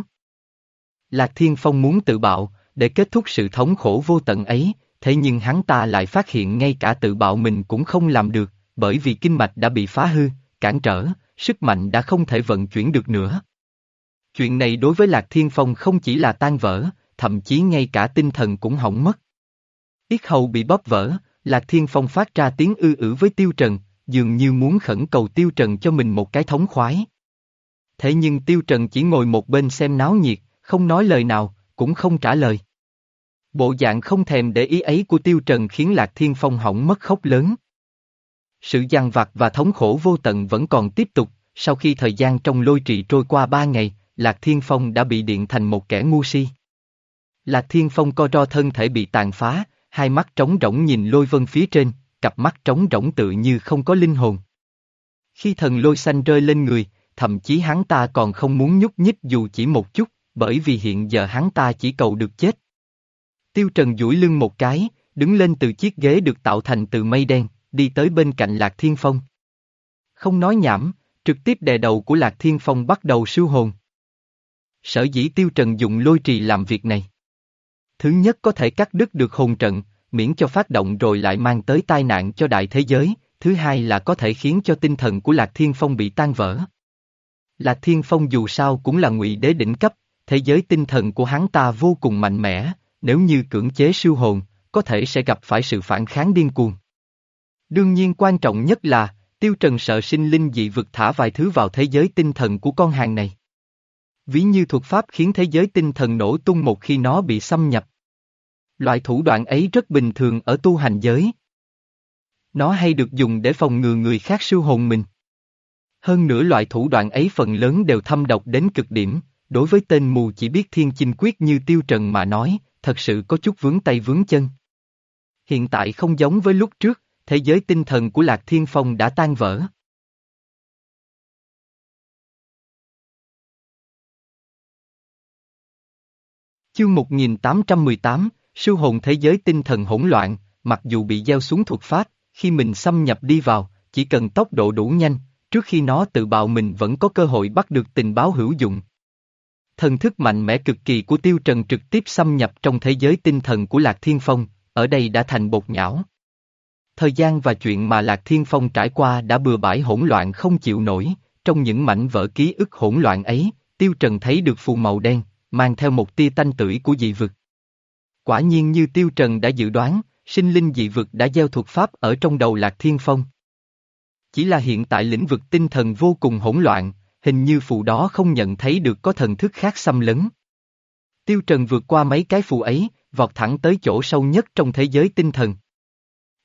Lạc Thiên Phong muốn tự bạo, để kết thúc sự thống khổ vô tận ấy, thế nhưng hắn ta lại phát hiện ngay cả tự bạo mình cũng không làm được, bởi vì kinh mạch đã bị phá hư, cản trở, sức mạnh đã không thể vận chuyển được nữa. Chuyện này đối với Lạc Thiên Phong không chỉ là tan vỡ, thậm chí ngay cả tinh thần cũng hỏng mất. Yết hầu bị bóp vỡ, Lạc Thiên Phong phát ra tiếng ư ử với Tiêu Trần, dường như muốn khẩn cầu Tiêu Trần cho mình một cái thống khoái. Thế nhưng Tiêu Trần chỉ ngồi một bên xem náo nhiệt, không nói lời nào, cũng không trả lời. Bộ dạng không thèm để ý ấy của Tiêu Trần khiến Lạc Thiên Phong hỏng mất khóc lớn. Sự gian vặt và thống khổ vô tận vẫn còn tiếp tục, sau khi thời gian trong lôi trị trôi qua ba ngày, Lạc Thiên Phong đã bị điện thành một kẻ ngu si. Lạc Thiên Phong co ro thân thể bị tàn phá, hai mắt trống rỗng nhìn lôi vân phía trên, cặp mắt trống rỗng tự như không có linh hồn. Khi thần lôi xanh rơi lên người, thậm chí hắn ta còn không muốn nhúc nhích dù chỉ một chút, bởi vì hiện giờ hắn ta chỉ cầu được chết. Tiêu Trần duỗi lưng một cái, đứng lên từ chiếc ghế được tạo thành từ mây đen, đi tới bên cạnh Lạc Thiên Phong. Không nói nhảm, trực tiếp đè đầu của Lạc Thiên Phong bắt đầu siêu hồn. Sở dĩ Tiêu Trần dùng lôi trì làm việc này. Thứ nhất có thể cắt đứt được hồn trận, miễn cho phát động rồi lại mang tới tai nạn cho đại thế giới, thứ hai là có thể khiến cho tinh thần của Lạc Thiên Phong bị tan vỡ. Lạc Thiên Phong dù sao cũng là ngụy đế đỉnh cấp, thế giới tinh thần của hắn ta vô cùng mạnh mẽ, nếu như cưỡng chế siêu hồn, có thể sẽ gặp phải sự phản kháng điên cuồng. Đương nhiên quan trọng nhất là, Tiêu Trần sợ sinh linh dị vực thả vài thứ vào thế giới tinh thần của con hàng này. Ví như thuật pháp khiến thế giới tinh thần nổ tung một khi nó bị xâm nhập. Loại thủ đoạn ấy rất bình thường ở tu hành giới. Nó hay được dùng để phòng ngừa người khác siêu hồn mình. Hơn nữa loại thủ đoạn ấy phần lớn đều thâm độc đến cực điểm, đối với tên mù chỉ biết thiên chinh quyết như tiêu trần mà nói, thật sự có chút vướng tay vướng chân. Hiện tại không giống với lúc trước, thế giới tinh thần của Lạc Thiên Phong đã tan vỡ. Chương 1818, Sư hồn thế giới tinh thần hỗn loạn, mặc dù bị gieo xuống thuật pháp, khi mình xâm nhập đi vào, chỉ cần tốc độ đủ nhanh, trước khi nó tự bạo mình vẫn có cơ hội bắt được tình báo hữu dụng. Thần thức mạnh mẽ cực kỳ của Tiêu Trần trực tiếp xâm nhập trong thế giới tinh thần của Lạc Thiên Phong, ở đây đã thành bột nhão. Thời gian và chuyện mà Lạc Thiên Phong trải qua đã bừa bãi hỗn loạn không chịu nổi, trong những mảnh vỡ ký ức hỗn loạn ấy, Tiêu Trần thấy được phù màu đen, mang theo một tia tanh tưởi của dị vực. Quả nhiên như Tiêu Trần đã dự đoán, sinh linh dị vực đã gieo thuật pháp ở trong đầu Lạc Thiên Phong. Chỉ là hiện tại lĩnh vực tinh thần vô cùng hỗn loạn, hình như phù đó không nhận thấy được có thần thức khác xâm lấn. Tiêu Trần vượt qua mấy cái phù ấy, vọt thẳng tới chỗ sâu nhất trong thế giới tinh thần.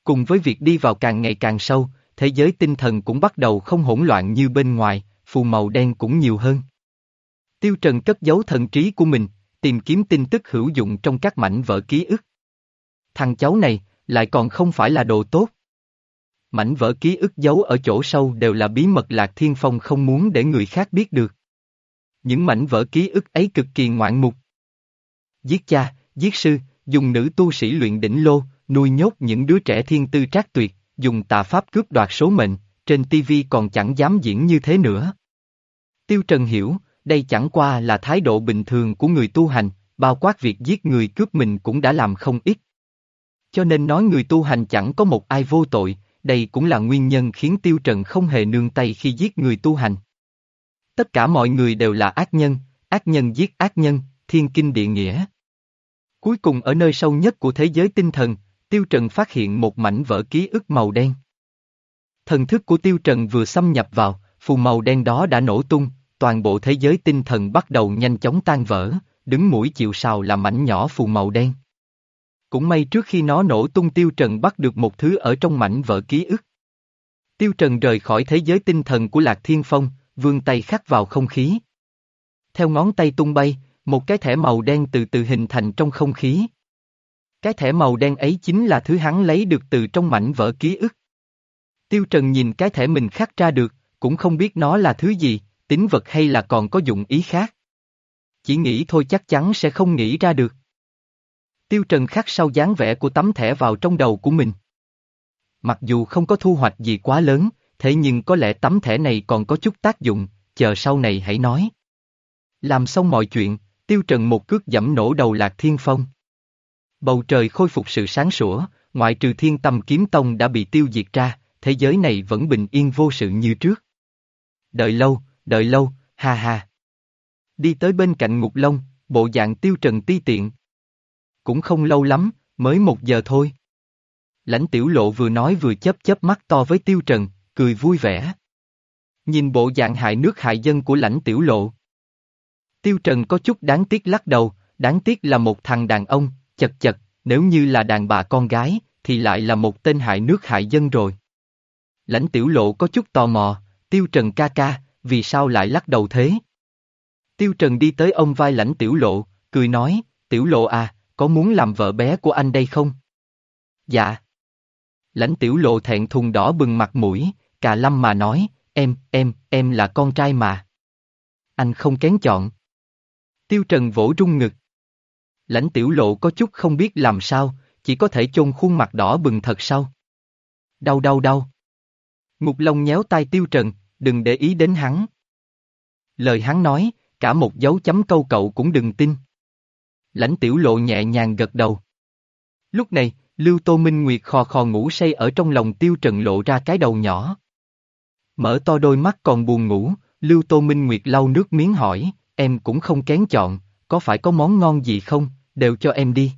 Cùng với việc đi vào càng ngày càng sâu, thế giới tinh thần cũng bắt đầu không hỗn loạn như bên ngoài, phù màu đen cũng nhiều hơn. Tiêu Trần cất giấu thần trí của mình, tìm kiếm tin tức hữu dụng trong các mảnh vỡ ký ức. Thằng cháu này, lại còn không phải là đồ tốt. Mảnh vỡ ký ức giấu ở chỗ sâu đều là bí mật Lạc Thiên Phong không muốn để người khác biết được. Những mảnh vỡ ký ức ấy cực kỳ ngoạn mục. Giết cha, giết sư, dùng nữ tu sĩ luyện đỉnh lô, nuôi nhốt những đứa trẻ thiên tư trác tuyệt, dùng tà pháp cướp đoạt số mệnh, trên TV còn chẳng dám diễn như thế nữa. Tiêu Trần hiểu, đây chẳng qua là thái độ bình thường của người tu hành, bao quát việc giết người cướp mình cũng đã làm không ít. Cho nên nói người tu hành chẳng có một ai vô tội, đây cũng là nguyên nhân khiến Tiêu Trần không hề nương tay khi giết người tu hành. Tất cả mọi người đều là ác nhân, ác nhân giết ác nhân, thiên kinh địa nghĩa. Cuối cùng ở nơi sâu nhất của thế giới tinh thần, Tiêu Trần phát hiện một mảnh vỡ ký ức màu đen. Thần thức của Tiêu Trần vừa xâm nhập vào, phù màu đen đó đã nổ tung, toàn bộ thế giới tinh thần bắt đầu nhanh chóng tan vỡ, đứng mũi chịu sào là mảnh nhỏ phù màu đen. Cũng may trước khi nó nổ tung Tiêu Trần bắt được một thứ ở trong mảnh vỡ ký ức. Tiêu Trần rời khỏi thế giới tinh thần của Lạc Thiên Phong, vươn tay khắc vào không khí. Theo ngón tay tung bay, một cái thẻ màu đen từ từ hình thành trong không khí. Cái thẻ màu đen ấy chính là thứ hắn lấy được từ trong mảnh vỡ ký ức. Tiêu Trần nhìn cái thẻ mình khắc ra được, cũng không biết nó là thứ gì, tính vật hay là còn có dụng ý khác. Chỉ nghĩ thôi chắc chắn sẽ không nghĩ ra được. Tiêu Trần khắc sau dáng vẽ của tấm thẻ vào trong đầu của mình. Mặc dù không có thu hoạch gì quá lớn, thế nhưng có lẽ tấm thẻ này còn có chút tác dụng, chờ sau này hãy nói. Làm xong mọi chuyện, Tiêu Trần một cước dẫm nổ đầu Lạc Thiên Phong. Bầu trời khôi phục sự sáng sủa, ngoại trừ thiên tâm kiếm tông đã bị tiêu diệt ra, thế giới này vẫn bình yên vô sự như trước. Đợi lâu, đợi lâu, ha ha. Đi tới bên cạnh Ngục Long, bộ dạng tiêu trần ti tiện. Cũng không lâu lắm, mới một giờ thôi. Lãnh tiểu lộ vừa nói vừa chớp chớp mắt to với tiêu trần, cười vui vẻ. Nhìn bộ dạng hại nước hại dân của lãnh tiểu lộ. Tiêu trần có chút đáng tiếc lắc đầu, đáng tiếc là một thằng đàn ông, chật chật, nếu như là đàn bà con gái, thì lại là một tên hại nước hại dân rồi. Lãnh tiểu lộ có chút tò mò, tiêu trần ca ca, vì sao lại lắc đầu thế? Tiêu Trần đi tới ông vai lãnh tiểu lộ, cười nói, tiểu lộ à, có muốn làm vợ bé của anh đây không? Dạ. Lãnh tiểu lộ thẹn thùng đỏ bừng mặt mũi, cà lâm mà nói, em, em, em là con trai mà. Anh không kén chọn. Tiêu Trần vỗ rung ngực. Lãnh tiểu lộ có chút không biết làm sao, chỉ có thể chôn khuôn mặt đỏ bừng thật sau. Đau đau đau. Ngục Long nhéo tay Tiêu Trần, đừng để ý đến hắn. Lời hắn nói, cả một dấu chấm câu cậu cũng đừng tin. Lãnh tiểu lộ nhẹ nhàng gật đầu. Lúc này, Lưu Tô Minh Nguyệt khò khò ngủ say ở trong lòng tiêu trần lộ ra cái đầu nhỏ. Mở to đôi mắt còn buồn ngủ, Lưu Tô Minh Nguyệt lau nước miếng hỏi, em cũng không kén chọn, có phải có món ngon gì không, đều cho em đi.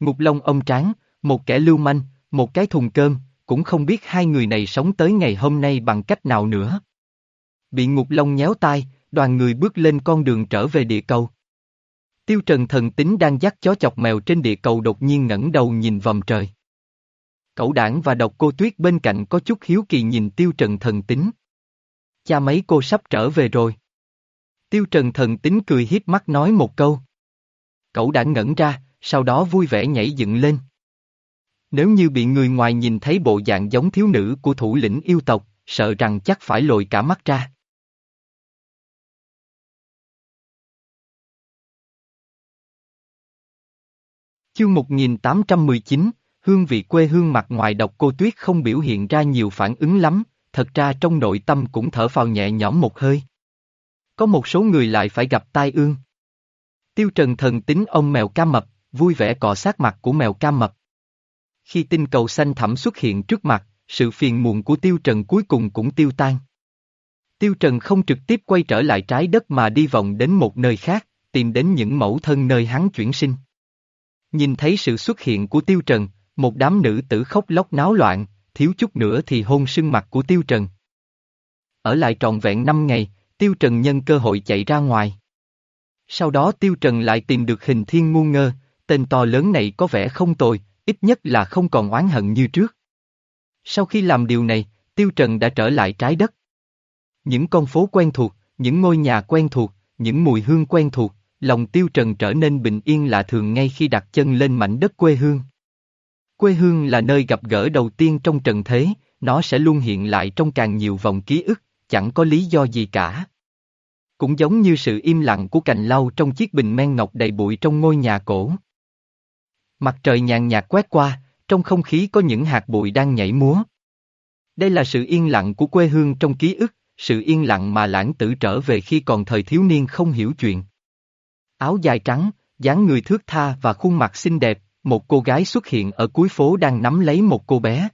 Ngục Long ông tráng, một kẻ lưu manh, một cái thùng cơm, cũng không biết hai người này sống tới ngày hôm nay bằng cách nào nữa. Bị Ngục Long nhéo tai, đoàn người bước lên con đường trở về địa cầu. Tiêu Trần thần tính đang dắt chó chọc mèo trên địa cầu đột nhiên ngẩng đầu nhìn vòng trời. Cậu đảng và độc cô tuyết bên cạnh có chút hiếu kỳ nhìn Tiêu Trần thần tính. Cha mấy cô sắp trở về rồi. Tiêu Trần thần tính cười hiếp mắt nói một câu. Cậu đã ngẩn ra, sau đó vui vẻ nhảy dựng lên. Nếu như bị người ngoài nhìn thấy bộ dạng giống thiếu nữ của thủ lĩnh yêu tộc, sợ rằng chắc phải lồi cả mắt ra. Chương 1819, hương vị quê hương mặt ngoài độc cô tuyết không biểu hiện ra nhiều phản ứng lắm, thật ra trong nội tâm cũng thở phào nhẹ nhõm một hơi. Có một số người lại phải gặp tai ương. Tiêu Trần thần tính ông mèo cam mập, vui vẻ cọ sát mặt của mèo cam mập. Khi tinh cầu xanh thẳm xuất hiện trước mặt, sự phiền muộn của Tiêu Trần cuối cùng cũng tiêu tan. Tiêu Trần không trực tiếp quay trở lại trái đất mà đi vòng đến một nơi khác, tìm đến những mẫu thân nơi hắn chuyển sinh. Nhìn thấy sự xuất hiện của Tiêu Trần, một đám nữ tử khóc lóc náo loạn, thiếu chút nữa thì hôn sưng mặt của Tiêu Trần. Ở lại trọn vẹn 5 ngày, Tiêu Trần nhân cơ hội chạy ra ngoài. Sau đó Tiêu Trần lại tìm được hình thiên ngu ngơ, tên to lớn này có vẻ không tồi, ít nhất là không còn oán hận như trước. Sau khi làm điều này, Tiêu Trần đã trở lại trái đất. Những con phố quen thuộc, những ngôi nhà quen thuộc, những mùi hương quen thuộc, lòng Tiêu Trần trở nên bình yên lạ thường ngay khi đặt chân lên mảnh đất quê hương. Quê hương là nơi gặp gỡ đầu tiên trong trần thế, nó sẽ luôn hiện lại trong càng nhiều vòng ký ức, chẳng có lý do gì cả. Cũng giống như sự im lặng của cành lau trong chiếc bình men ngọc đầy bụi trong ngôi nhà cổ. Mặt trời nhàn nhạt quét qua, trong không khí có những hạt bụi đang nhảy múa. Đây là sự yên lặng của quê hương trong ký ức, sự yên lặng mà lãng tử trở về khi còn thời thiếu niên không hiểu chuyện. Áo dài trắng, dáng người thước tha và khuôn mặt xinh đẹp, một cô gái xuất hiện ở cuối phố đang nắm lấy một cô bé.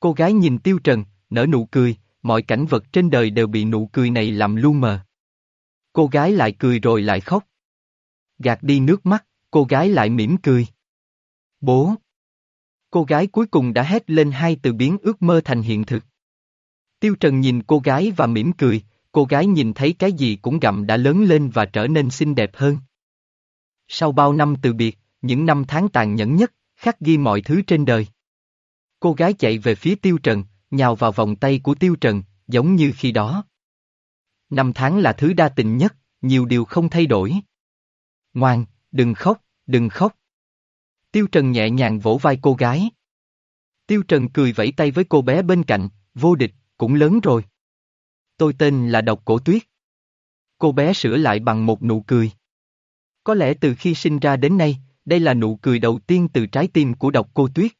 Cô gái nhìn Tiêu Trần, nở nụ cười, mọi cảnh vật trên đời đều bị nụ cười này làm lu mờ. Cô gái lại cười rồi lại khóc. Gạt đi nước mắt, cô gái lại mỉm cười. Bố! Cô gái cuối cùng đã hét lên hai từ biến ước mơ thành hiện thực. Tiêu Trần nhìn cô gái và mỉm cười, cô gái nhìn thấy cái gì cũng gặm đã lớn lên và trở nên xinh đẹp hơn. Sau bao năm từ biệt, những năm tháng tàn nhẫn nhất, khắc ghi mọi thứ trên đời. Cô gái chạy về phía Tiêu Trần, nhào vào vòng tay của Tiêu Trần, giống như khi đó. Năm tháng là thứ đa tình nhất, nhiều điều không thay đổi. Ngoan, đừng khóc, đừng khóc. Tiêu Trần nhẹ nhàng vỗ vai cô gái. Tiêu Trần cười vẫy tay với cô bé bên cạnh, vô địch, cũng lớn rồi. Tôi tên là Độc Cổ Tuyết. Cô bé sửa lại bằng một nụ cười. Có lẽ từ khi sinh ra đến nay, đây là nụ cười đầu tiên từ trái tim của độc cô Tuyết.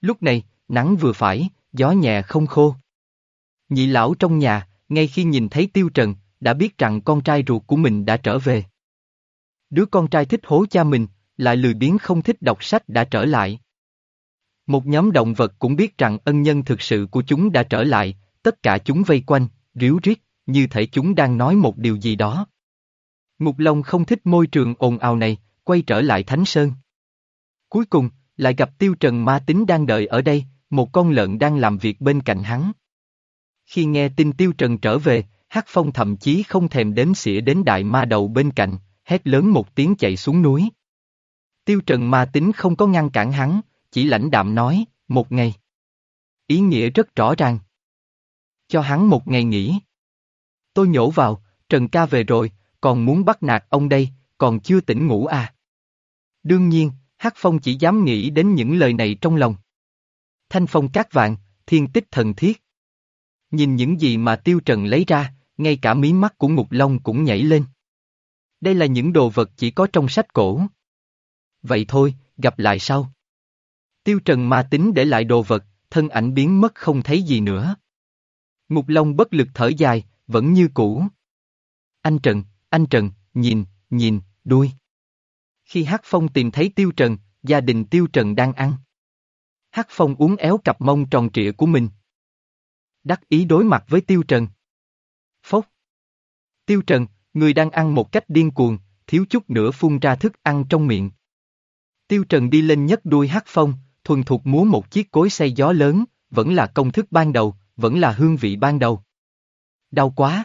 Lúc này, nắng vừa phải, gió nhẹ không khô. Nhị lão trong nhà, ngay khi nhìn thấy Tiêu Trần, đã biết rằng con trai ruột của mình đã trở về. Đứa con trai thích hố cha mình, lại lười biếng không thích đọc sách đã trở lại. Một nhóm động vật cũng biết rằng ân nhân thực sự của chúng đã trở lại, tất cả chúng vây quanh, ríu rít, như thể chúng đang nói một điều gì đó. Ngục Long không thích môi trường ồn ào này, quay trở lại Thánh Sơn. Cuối cùng, lại gặp Tiêu Trần ma tính đang đợi ở đây, một con lợn đang làm việc bên cạnh hắn. Khi nghe tin Tiêu Trần trở về, Hắc Phong thậm chí không thèm đếm xỉa đến đại ma đầu bên cạnh, hét lớn một tiếng chạy xuống núi. Tiêu Trần ma tính không có ngăn cản hắn, chỉ lãnh đạm nói, một ngày. Ý nghĩa rất rõ ràng. Cho hắn một ngày nghỉ. Tôi nhổ vào, Trần ca về rồi, còn muốn bắt nạt ông đây, còn chưa tỉnh ngủ à. Đương nhiên, Hắc Phong chỉ dám nghĩ đến những lời này trong lòng. Thanh phong cát vạn, thiên tích thần thiết. Nhìn những gì mà Tiêu Trần lấy ra, ngay cả mí mắt của Ngục Long cũng nhảy lên. Đây là những đồ vật chỉ có trong sách cổ. Vậy thôi, gặp lại sau. Tiêu Trần ma tính để lại đồ vật, thân ảnh biến mất không thấy gì nữa. Ngục Long bất lực thở dài, vẫn như cũ. Anh Trần, anh Trần, nhìn, nhìn, đuôi. Khi Hắc Phong tìm thấy Tiêu Trần, gia đình Tiêu Trần đang ăn. Hắc Phong uống éo cặp mông tròn trịa của mình. Đắc ý đối mặt với Tiêu Trần. phốc. Tiêu Trần, người đang ăn một cách điên cuồng, thiếu chút nữa phun ra thức ăn trong miệng. Tiêu Trần đi lên nhất đuôi hắc phong, thuần thuộc múa một chiếc cối xay gió lớn, vẫn là công thức ban đầu, vẫn là hương vị ban đầu. Đau quá!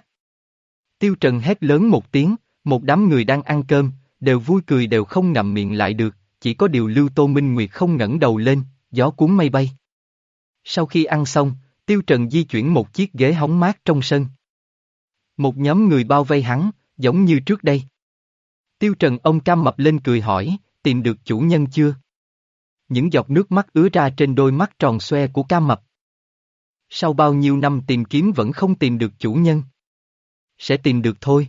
Tiêu Trần hét lớn một tiếng, một đám người đang ăn cơm, đều vui cười đều không ngậm miệng lại được, chỉ có điều Lưu Tô Minh Nguyệt không ngẩng đầu lên, gió cuốn mây bay. Sau khi ăn xong, Tiêu Trần di chuyển một chiếc ghế hóng mát trong sân. Một nhóm người bao vây hắn, giống như trước đây. Tiêu Trần ông cam mập lên cười hỏi, tìm được chủ nhân chưa? Những giọt nước mắt ứa ra trên đôi mắt tròn xoe của ca mập. Sau bao nhiêu năm tìm kiếm vẫn không tìm được chủ nhân. Sẽ tìm được thôi.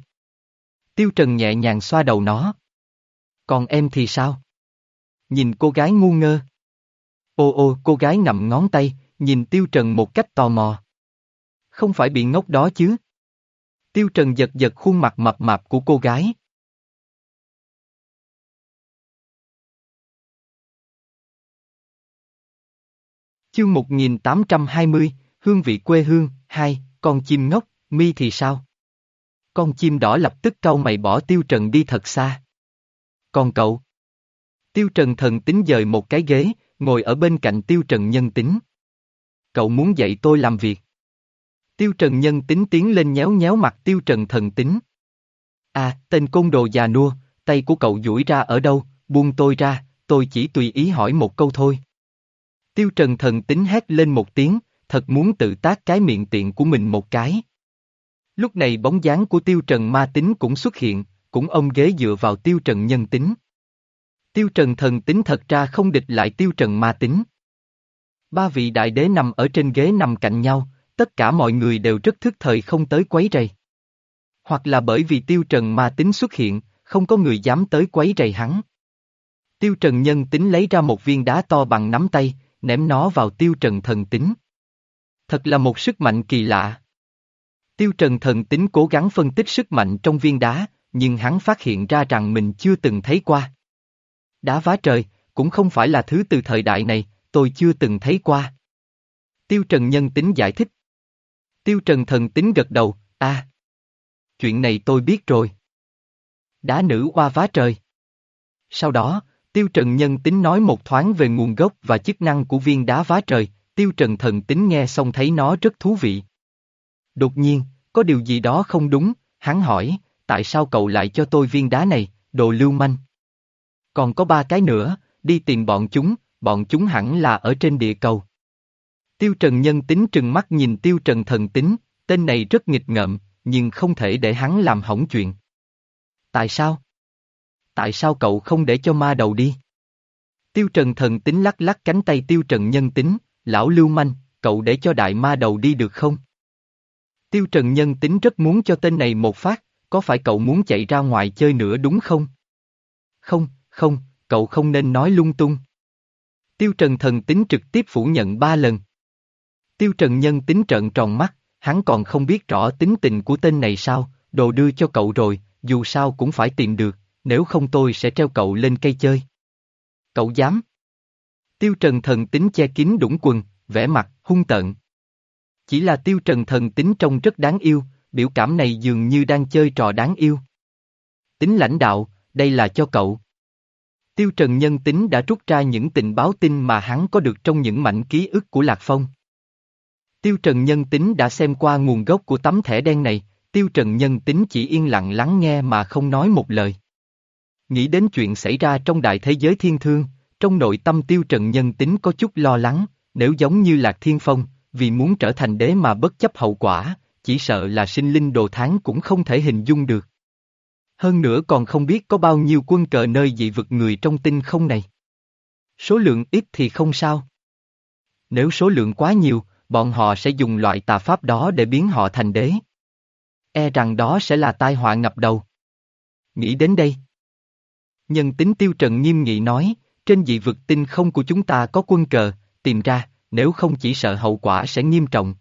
Tiêu Trần nhẹ nhàng xoa đầu nó. Còn em thì sao? Nhìn cô gái ngu ngơ. Ô ô cô gái ngậm ngón tay, nhìn Tiêu Trần một cách tò mò. Không phải bị ngốc đó chứ. Tiêu Trần giật giật khuôn mặt mập mạp của cô gái. Chương 1820, Hương vị quê hương, hai, con chim ngốc, mi thì sao? Con chim đỏ lập tức cau mày bỏ Tiêu Trần đi thật xa. Còn cậu? Tiêu Trần thần tính dời một cái ghế, ngồi ở bên cạnh Tiêu Trần nhân tính. Cậu muốn dạy tôi làm việc. Tiêu Trần nhân tính tiến lên nhéo nhéo mặt Tiêu Trần thần tính. À, tên côn đồ già nua, tay của cậu duỗi ra ở đâu, buông tôi ra, tôi chỉ tùy ý hỏi một câu thôi. Tiêu Trần thần tính hét lên một tiếng, thật muốn tự tác cái miệng tiện của mình một cái. Lúc này bóng dáng của Tiêu Trần ma tính cũng xuất hiện, cũng ông ghế dựa vào Tiêu Trần nhân tính. Tiêu Trần thần tính thật ra không địch lại Tiêu Trần ma tính. Ba vị đại đế nằm ở trên ghế nằm cạnh nhau, tất cả mọi người đều rất thức thời không tới quấy rầy. Hoặc là bởi vì Tiêu Trần ma tính xuất hiện, không có người dám tới quấy rầy hắn. Tiêu Trần nhân tính lấy ra một viên đá to bằng nắm tay, ném nó vào Tiêu Trần thần tính. Thật là một sức mạnh kỳ lạ. Tiêu Trần thần tính cố gắng phân tích sức mạnh trong viên đá, nhưng hắn phát hiện ra rằng mình chưa từng thấy qua. Đá vá trời, cũng không phải là thứ từ thời đại này, tôi chưa từng thấy qua. Tiêu Trần nhân tính giải thích. Tiêu Trần thần tính gật đầu, a, Chuyện này tôi biết rồi. Đá nữ oa vá trời. Sau đó, Tiêu Trần nhân tính nói một thoáng về nguồn gốc và chức năng của viên đá vá trời, Tiêu Trần thần tính nghe xong thấy nó rất thú vị. Đột nhiên, có điều gì đó không đúng, hắn hỏi, tại sao cậu lại cho tôi viên đá này, đồ lưu manh. Còn có ba cái nữa, đi tìm bọn chúng, bọn chúng hẳn là ở trên địa cầu. Tiêu Trần nhân tính trừng mắt nhìn Tiêu Trần thần tính, tên này rất nghịch ngợm, nhưng không thể để hắn làm hỏng chuyện. Tại sao? Tại sao cậu không để cho ma đầu đi? Tiêu Trần thần tính lắc lắc cánh tay Tiêu Trần nhân tính, lão lưu manh, cậu để cho đại ma đầu đi được không? Tiêu Trần nhân tính rất muốn cho tên này một phát, có phải cậu muốn chạy ra ngoài chơi nữa đúng không? Không, không, cậu không nên nói lung tung. Tiêu Trần thần tính trực tiếp phủ nhận ba lần. Tiêu Trần nhân tính trợn tròn mắt, hắn còn không biết rõ tính tình của tên này sao, đồ đưa cho cậu rồi, dù sao cũng phải tìm được, nếu không tôi sẽ treo cậu lên cây chơi. Cậu dám? Tiêu Trần thần tính che kín đũng quần, vẻ mặt, hung tợn. Chỉ là Tiêu Trần thần tính trông rất đáng yêu, biểu cảm này dường như đang chơi trò đáng yêu. Tính lãnh đạo, đây là cho cậu. Tiêu Trần nhân tính đã rút ra những tình báo tin mà hắn có được trong những mảnh ký ức của Lạc Phong. Tiêu Trần nhân tính đã xem qua nguồn gốc của tấm thẻ đen này, Tiêu Trần nhân tính chỉ yên lặng lắng nghe mà không nói một lời. Nghĩ đến chuyện xảy ra trong đại thế giới thiên thương, trong nội tâm Tiêu Trần nhân tính có chút lo lắng, nếu giống như Lạc Thiên Phong, vì muốn trở thành đế mà bất chấp hậu quả, chỉ sợ là sinh linh đồ tháng cũng không thể hình dung được. Hơn nữa còn không biết có bao nhiêu quân cờ nơi dị vực người trong tinh không này. Số lượng ít thì không sao. Nếu số lượng quá nhiều, bọn họ sẽ dùng loại tà pháp đó để biến họ thành đế. E rằng đó sẽ là tai họa ngập đầu. Nghĩ đến đây. Nhân tính tiêu trần nghiêm nghị nói, trên dị vực tinh không của chúng ta có quân cờ, tìm ra, nếu không chỉ sợ hậu quả sẽ nghiêm trọng.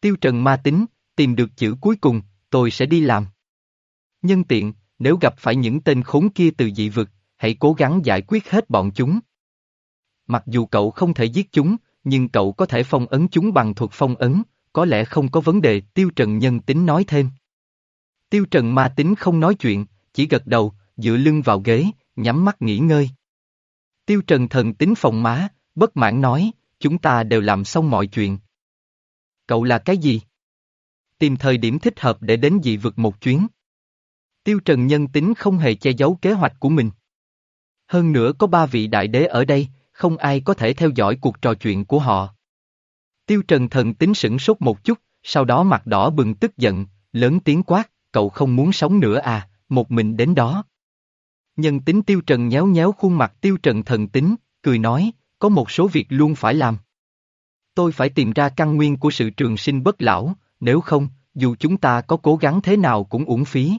Tiêu trần ma tính, tìm được chữ cuối cùng, tôi sẽ đi làm. Nhân tiện, nếu gặp phải những tên khốn kia từ dị vực, hãy cố gắng giải quyết hết bọn chúng. Mặc dù cậu không thể giết chúng, nhưng cậu có thể phong ấn chúng bằng thuật phong ấn, có lẽ không có vấn đề, Tiêu Trần nhân tính nói thêm. Tiêu Trần ma tính không nói chuyện, chỉ gật đầu, dựa lưng vào ghế, nhắm mắt nghỉ ngơi. Tiêu Trần thần tính phòng má, bất mãn nói, chúng ta đều làm xong mọi chuyện. Cậu là cái gì? Tìm thời điểm thích hợp để đến dị vực một chuyến. Tiêu Trần nhân tính không hề che giấu kế hoạch của mình. Hơn nữa có ba vị đại đế ở đây, không ai có thể theo dõi cuộc trò chuyện của họ. Tiêu Trần thần tính sửng sốt một chút, sau đó mặt đỏ bừng tức giận, lớn tiếng quát, cậu không muốn sống nữa à, một mình đến đó. Nhân tính Tiêu Trần nhéo nhéo khuôn mặt Tiêu Trần thần tính, cười nói, có một số việc luôn phải làm. Tôi phải tìm ra căn nguyên của sự trường sinh bất lão, nếu không, dù chúng ta có cố gắng thế nào cũng uổng phí.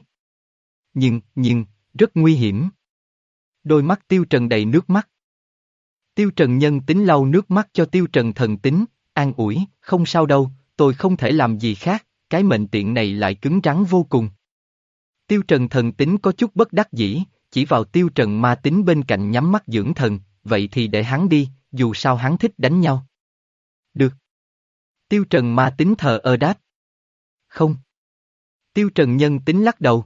Nhưng, nhưng, rất nguy hiểm. Đôi mắt Tiêu Trần đầy nước mắt. Tiêu Trần nhân tính lau nước mắt cho Tiêu Trần thần tính, an ủi, không sao đâu, tôi không thể làm gì khác, cái mệnh tiện này lại cứng rắn vô cùng. Tiêu Trần thần tính có chút bất đắc dĩ, chỉ vào Tiêu Trần ma tính bên cạnh nhắm mắt dưỡng thần, vậy thì để hắn đi, dù sao hắn thích đánh nhau. Được. Tiêu Trần ma tính thờ ơ đáp. Không. Tiêu Trần nhân tính lắc đầu.